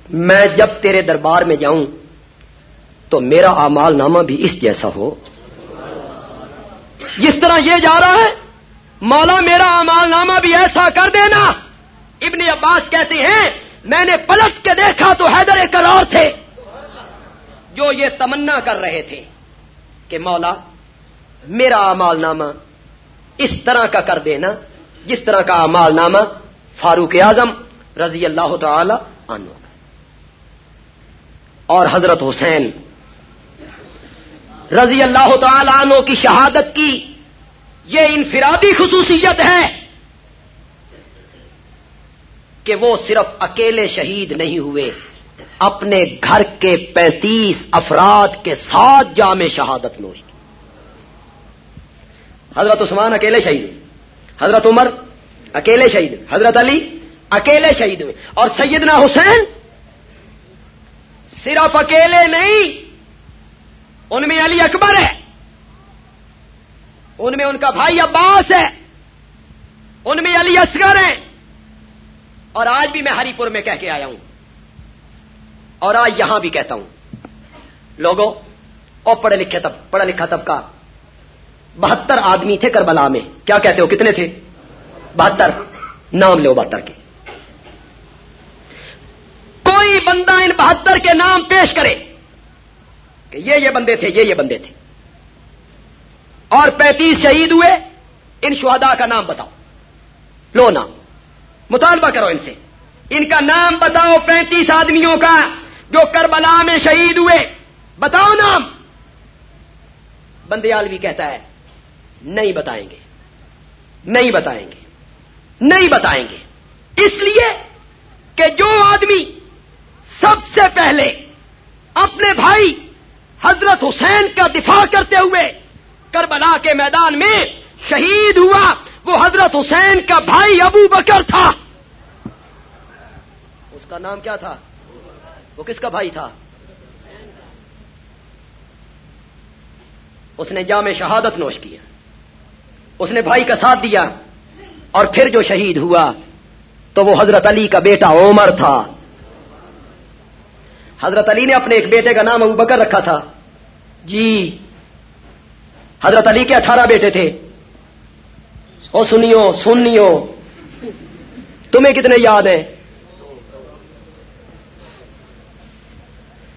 میں جب تیرے دربار میں جاؤں تو میرا امال نامہ بھی اس جیسا ہو۔ جس طرح یہ جا رہا ہے، مولا میرا امال نامہ بھی ایسا کر دینا۔ ابن عباس کہتے ہیں، میں نے پلٹ کے دیکھا تو حیدر کرور تھے۔ جو یہ تمنا کر رہے تھے کہ مولا، میرا امال نامہ اس طرح کا کر دینا، جس طرح کا امال نامہ فاروق اعظم رضی اللہ تعالی عنہ۔ اور حضرت حسین رضی اللہ تعالی عنہ کی شہادت کی، یہ انفرادی خصوصیت ہے کہ وہ صرف اکیلے شہید نہیں ہوئے، اپنے گھر کے پینتیس افراد کے ساتھ جامع شہادت نوش کی حضرت عثمان اکیلے شہید ہوئے، حضرت عمر اکیلے شہید ہوئے، حضرت علی اکیلے شہید ہوئے، اور سیدنا حسین صرف اکیلے نہیں ان میں علی اکبر ہے۔ ان میں ان کا بھائی عباس ہے۔ ان میں علی اصغر ہیں اور آج بھی میں ہری پور میں کہہ کے آیا ہوں۔ اور آج یہاں بھی کہتا ہوں۔ لوگوں، اور پڑھے لکھے تب پڑھا لکھا تب کا بہتر آدمی تھے کربلا میں۔ کیا کہتے ہو؟ کتنے تھے؟ بہتر۔ نام لو بہتر کے۔ کوئی بندہ ان بہتر کے نام پیش کرے۔ کہ یہ یہ بندے تھے، یہ یہ بندے تھے۔ اور پینتیس شہید ہوئے۔ ان شہداء کا نام بتاؤ۔ لو نام۔ مطالبہ کرو ان سے۔ ان کا نام بتاؤ پینتیس آدمیوں کا جو کربلا میں شہید ہوئے۔ بتاؤ نام۔ بندیال بھی کہتا ہے، نہیں بتائیں گے۔ نہیں بتائیں گے۔ نہیں بتائیں گے۔ اس لیے کہ جو آدمی سب سے پہلے اپنے بھائی حضرت حسین کا دفاع کرتے ہوئے کربلا کے میدان میں شہید ہوا۔ وہ حضرت حسین کا بھائی ابو بکر تھا۔ اس کا نام کیا تھا؟ وہ کس کا بھائی تھا؟ اس نے جامع شہادت نوش کیا۔ اس نے بھائی کا ساتھ دیا۔ اور پھر جو شہید ہوا تو وہ حضرت علی کا بیٹا عمر تھا۔ حضرت علی نے اپنے ایک بیٹے کا نام ابو بکر رکھا تھا۔ جی۔ حضرت علی کے اٹھارہ بیٹے تھے۔ او سنیو سنیو۔ تمہیں کتنے یاد ہیں؟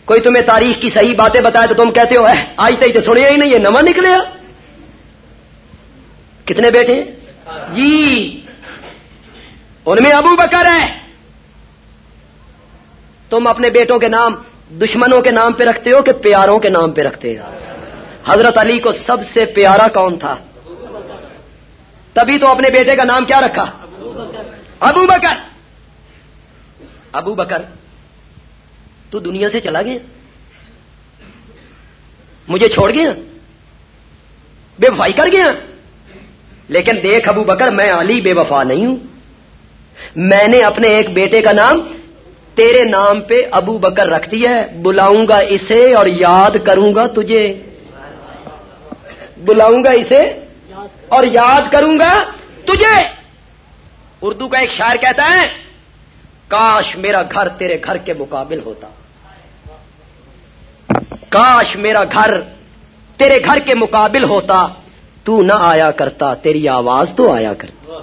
کوئی تمہیں تاریخ کی صحیح باتیں بتائے تو تم کہتے ہو آج تک تو سنیا ہی نہیں یہ نواں نکلے۔ کتنے بیٹے ہیں؟ جی۔ ان میں ابو بکر ہے۔ تم اپنے بیٹوں کے نام، دشمنوں کے نام پہ رکھتے ہو کہ پیاروں کے نام پہ رکھتے ہو؟ حضرت علی کو سب سے پیارا کون تھا؟ تبھی تو اپنے بیٹے کا نام کیا رکھا؟ ابو بکر۔ ابو بکر، تو دنیا سے چلا گیا؟ مجھے چھوڑ گیا؟ بے وفائی کر گیا؟ لیکن دیکھ ابو بکر، میں علی بے وفا نہیں ہوں۔ میں نے اپنے ایک بیٹے کا نام تیرے نام پہ ابو بکر رکھ دیا ہے، بلاؤں گا اسے اور یاد کروں گا تجھے۔ بلاؤں گا اسے اور یاد کروں گا تجھے۔ اردو کا ایک شاعر کہتا ہے، کاش میرا گھر تیرے گھر کے مقابل ہوتا۔ کاش میرا گھر تیرے گھر کے مقابل ہوتا۔ تو نہ آیا کرتا، تیری آواز تو آیا کرتا۔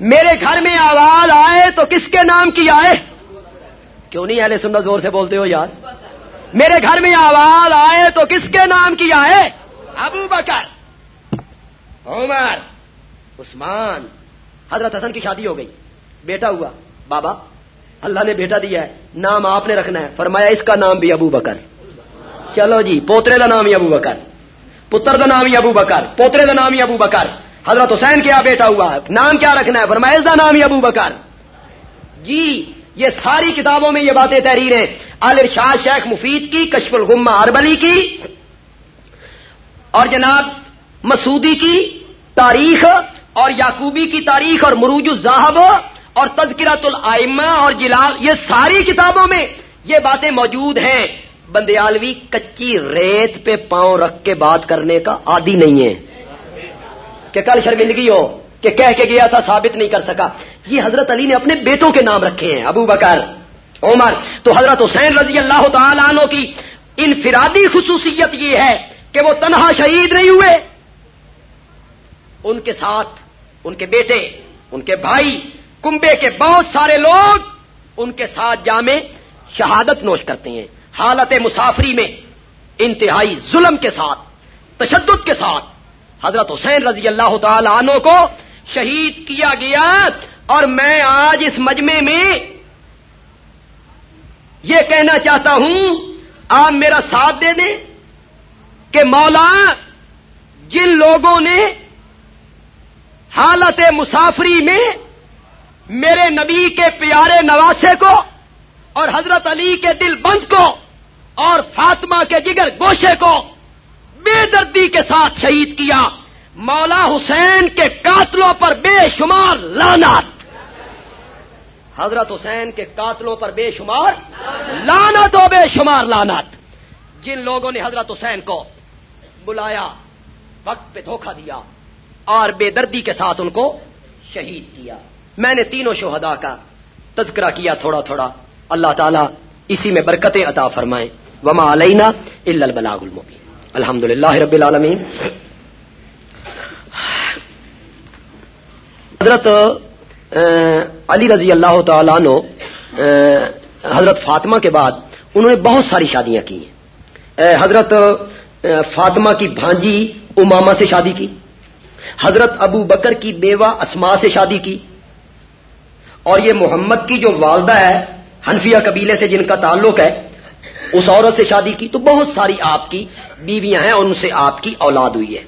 میرے گھر میں آواز آئے تو کس کے نام کی آئے؟ کیوں نہیں اہل سننا زور سے بولتے ہو یار؟ میرے گھر میں آواز آئے تو کس کے نام کی آئے؟ ابو بکر، عمر، عثمان۔ حضرت حسن کی شادی ہو گئی۔ بیٹا ہوا۔ بابا، اللہ نے بیٹا دیا ہے۔ نام آپ نے رکھنا ہے۔ فرمایا اس کا نام بھی ابو بکر۔ چلو جی پوترے کا نام ہی ابو بکر۔ پتر کا نام ہی ابو بکر۔ پوترے کا نام ہی ابو بکر۔ حضرت حسین کیا بیٹا ہوا ہے۔ نام کیا رکھنا ہے؟ فرمایا اس کا نام ہی ابو بکر۔ جی یہ ساری کتابوں میں یہ باتیں تحریر ہیں۔ عال شاہ شیخ مفید کی، کشف الغمہ اربلی کی اور جناب مسودی کی تاریخ اور یاقوبی کی تاریخ اور مروج الزاہب اور تذکرت العمہ اور جلال یہ ساری کتابوں میں یہ باتیں موجود ہیں۔ بندیالوی، کچی ریت پہ پاؤں رکھ کے بات کرنے کا عادی نہیں ہے۔ کہ کل شرمندگی ہو کہ کہہ کے گیا تھا ثابت نہیں کر سکا۔ یہ حضرت علی نے اپنے بیٹوں کے نام رکھے ہیں، ابو بکر، عمر۔ تو حضرت حسین رضی اللہ تعالی عنہ کی انفرادی خصوصیت یہ ہے کہ وہ تنہا شہید نہیں ہوئے۔ ان کے ساتھ ان کے بیٹے، ان کے بھائی، کنبے کے بہت سارے لوگ ان کے ساتھ جامع شہادت نوش کرتے ہیں۔ حالت مسافری میں انتہائی ظلم کے ساتھ، تشدد کے ساتھ حضرت حسین رضی اللہ تعالی عنہ کو شہید کیا گیا اور میں آج اس مجمع میں یہ کہنا چاہتا ہوں، آپ میرا ساتھ دے دیں کہ مولا جن لوگوں نے حالت مسافری میں میرے نبی کے پیارے نواسے کو اور حضرت علی کے دل بند کو اور فاطمہ کے جگر گوشے کو بے دردی کے ساتھ شہید کیا۔ مولا حسین کے قاتلوں پر بے شمار لانات حضرت حسین کے قاتلوں پر بے شمار لانت و بے شمار لانت جن لوگوں نے حضرت حسین کو بلایا، وقت پہ دھوکہ دیا اور بے دردی کے ساتھ ان کو شہید کیا۔ میں نے تینوں شہدا کا تذکرہ کیا تھوڑا تھوڑا۔ اللہ تعالیٰ اسی میں برکتیں عطا فرمائیں وما علینا البلاغ المبین الحمد للہ رب العالمین۔ حضرت علی رضی اللہ تعالیٰ عنہ حضرت فاطمہ کے بعد انہوں نے بہت ساری شادیاں کی۔ ہیں حضرت فاطمہ کی بھانجی اماما سے شادی کی۔ حضرت ابو بکر کی بیوہ اسما سے شادی کی۔ اور یہ محمد کی جو والدہ ہے، حنفیہ قبیلے سے جن کا تعلق ہے اس عورت سے شادی کی تو بہت ساری آپ کی بیویاں ہیں اور ان سے آپ کی اولاد ہوئی ہے۔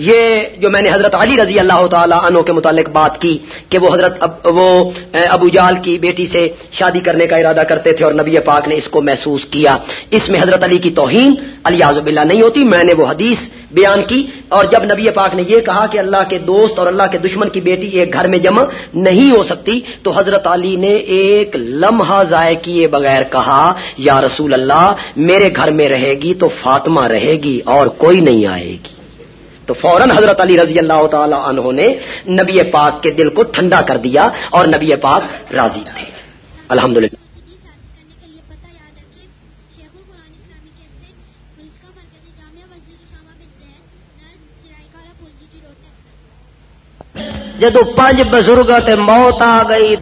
یہ جو میں نے حضرت علی رضی اللہ تعالی عنہ کے متعلق بات کی کہ وہ حضرت اب وہ ابو جال کی بیٹی سے شادی کرنے کا ارادہ کرتے تھے اور نبی پاک نے اس کو محسوس کیا۔ اس میں حضرت علی کی توہین علی آزب اللہ نہیں ہوتی، میں نے وہ حدیث بیان کی۔ اور جب نبی پاک نے یہ کہا کہ اللہ کے دوست اور اللہ کے دشمن کی بیٹی ایک گھر میں جمع نہیں ہو سکتی، تو حضرت علی نے ایک لمحہ ضائع کیے بغیر کہا، یا رسول اللہ، میرے گھر میں رہے گی تو فاطمہ رہے گی اور کوئی نہیں آئے گی۔ تو فوراً حضرت علی رضی اللہ تعالی عنہ نے نبی پاک کے دل کو ٹھنڈا کر دیا اور نبی پاک راضی تھے۔ الحمد للہ جدو پانچ بزرگ موت آ گئی۔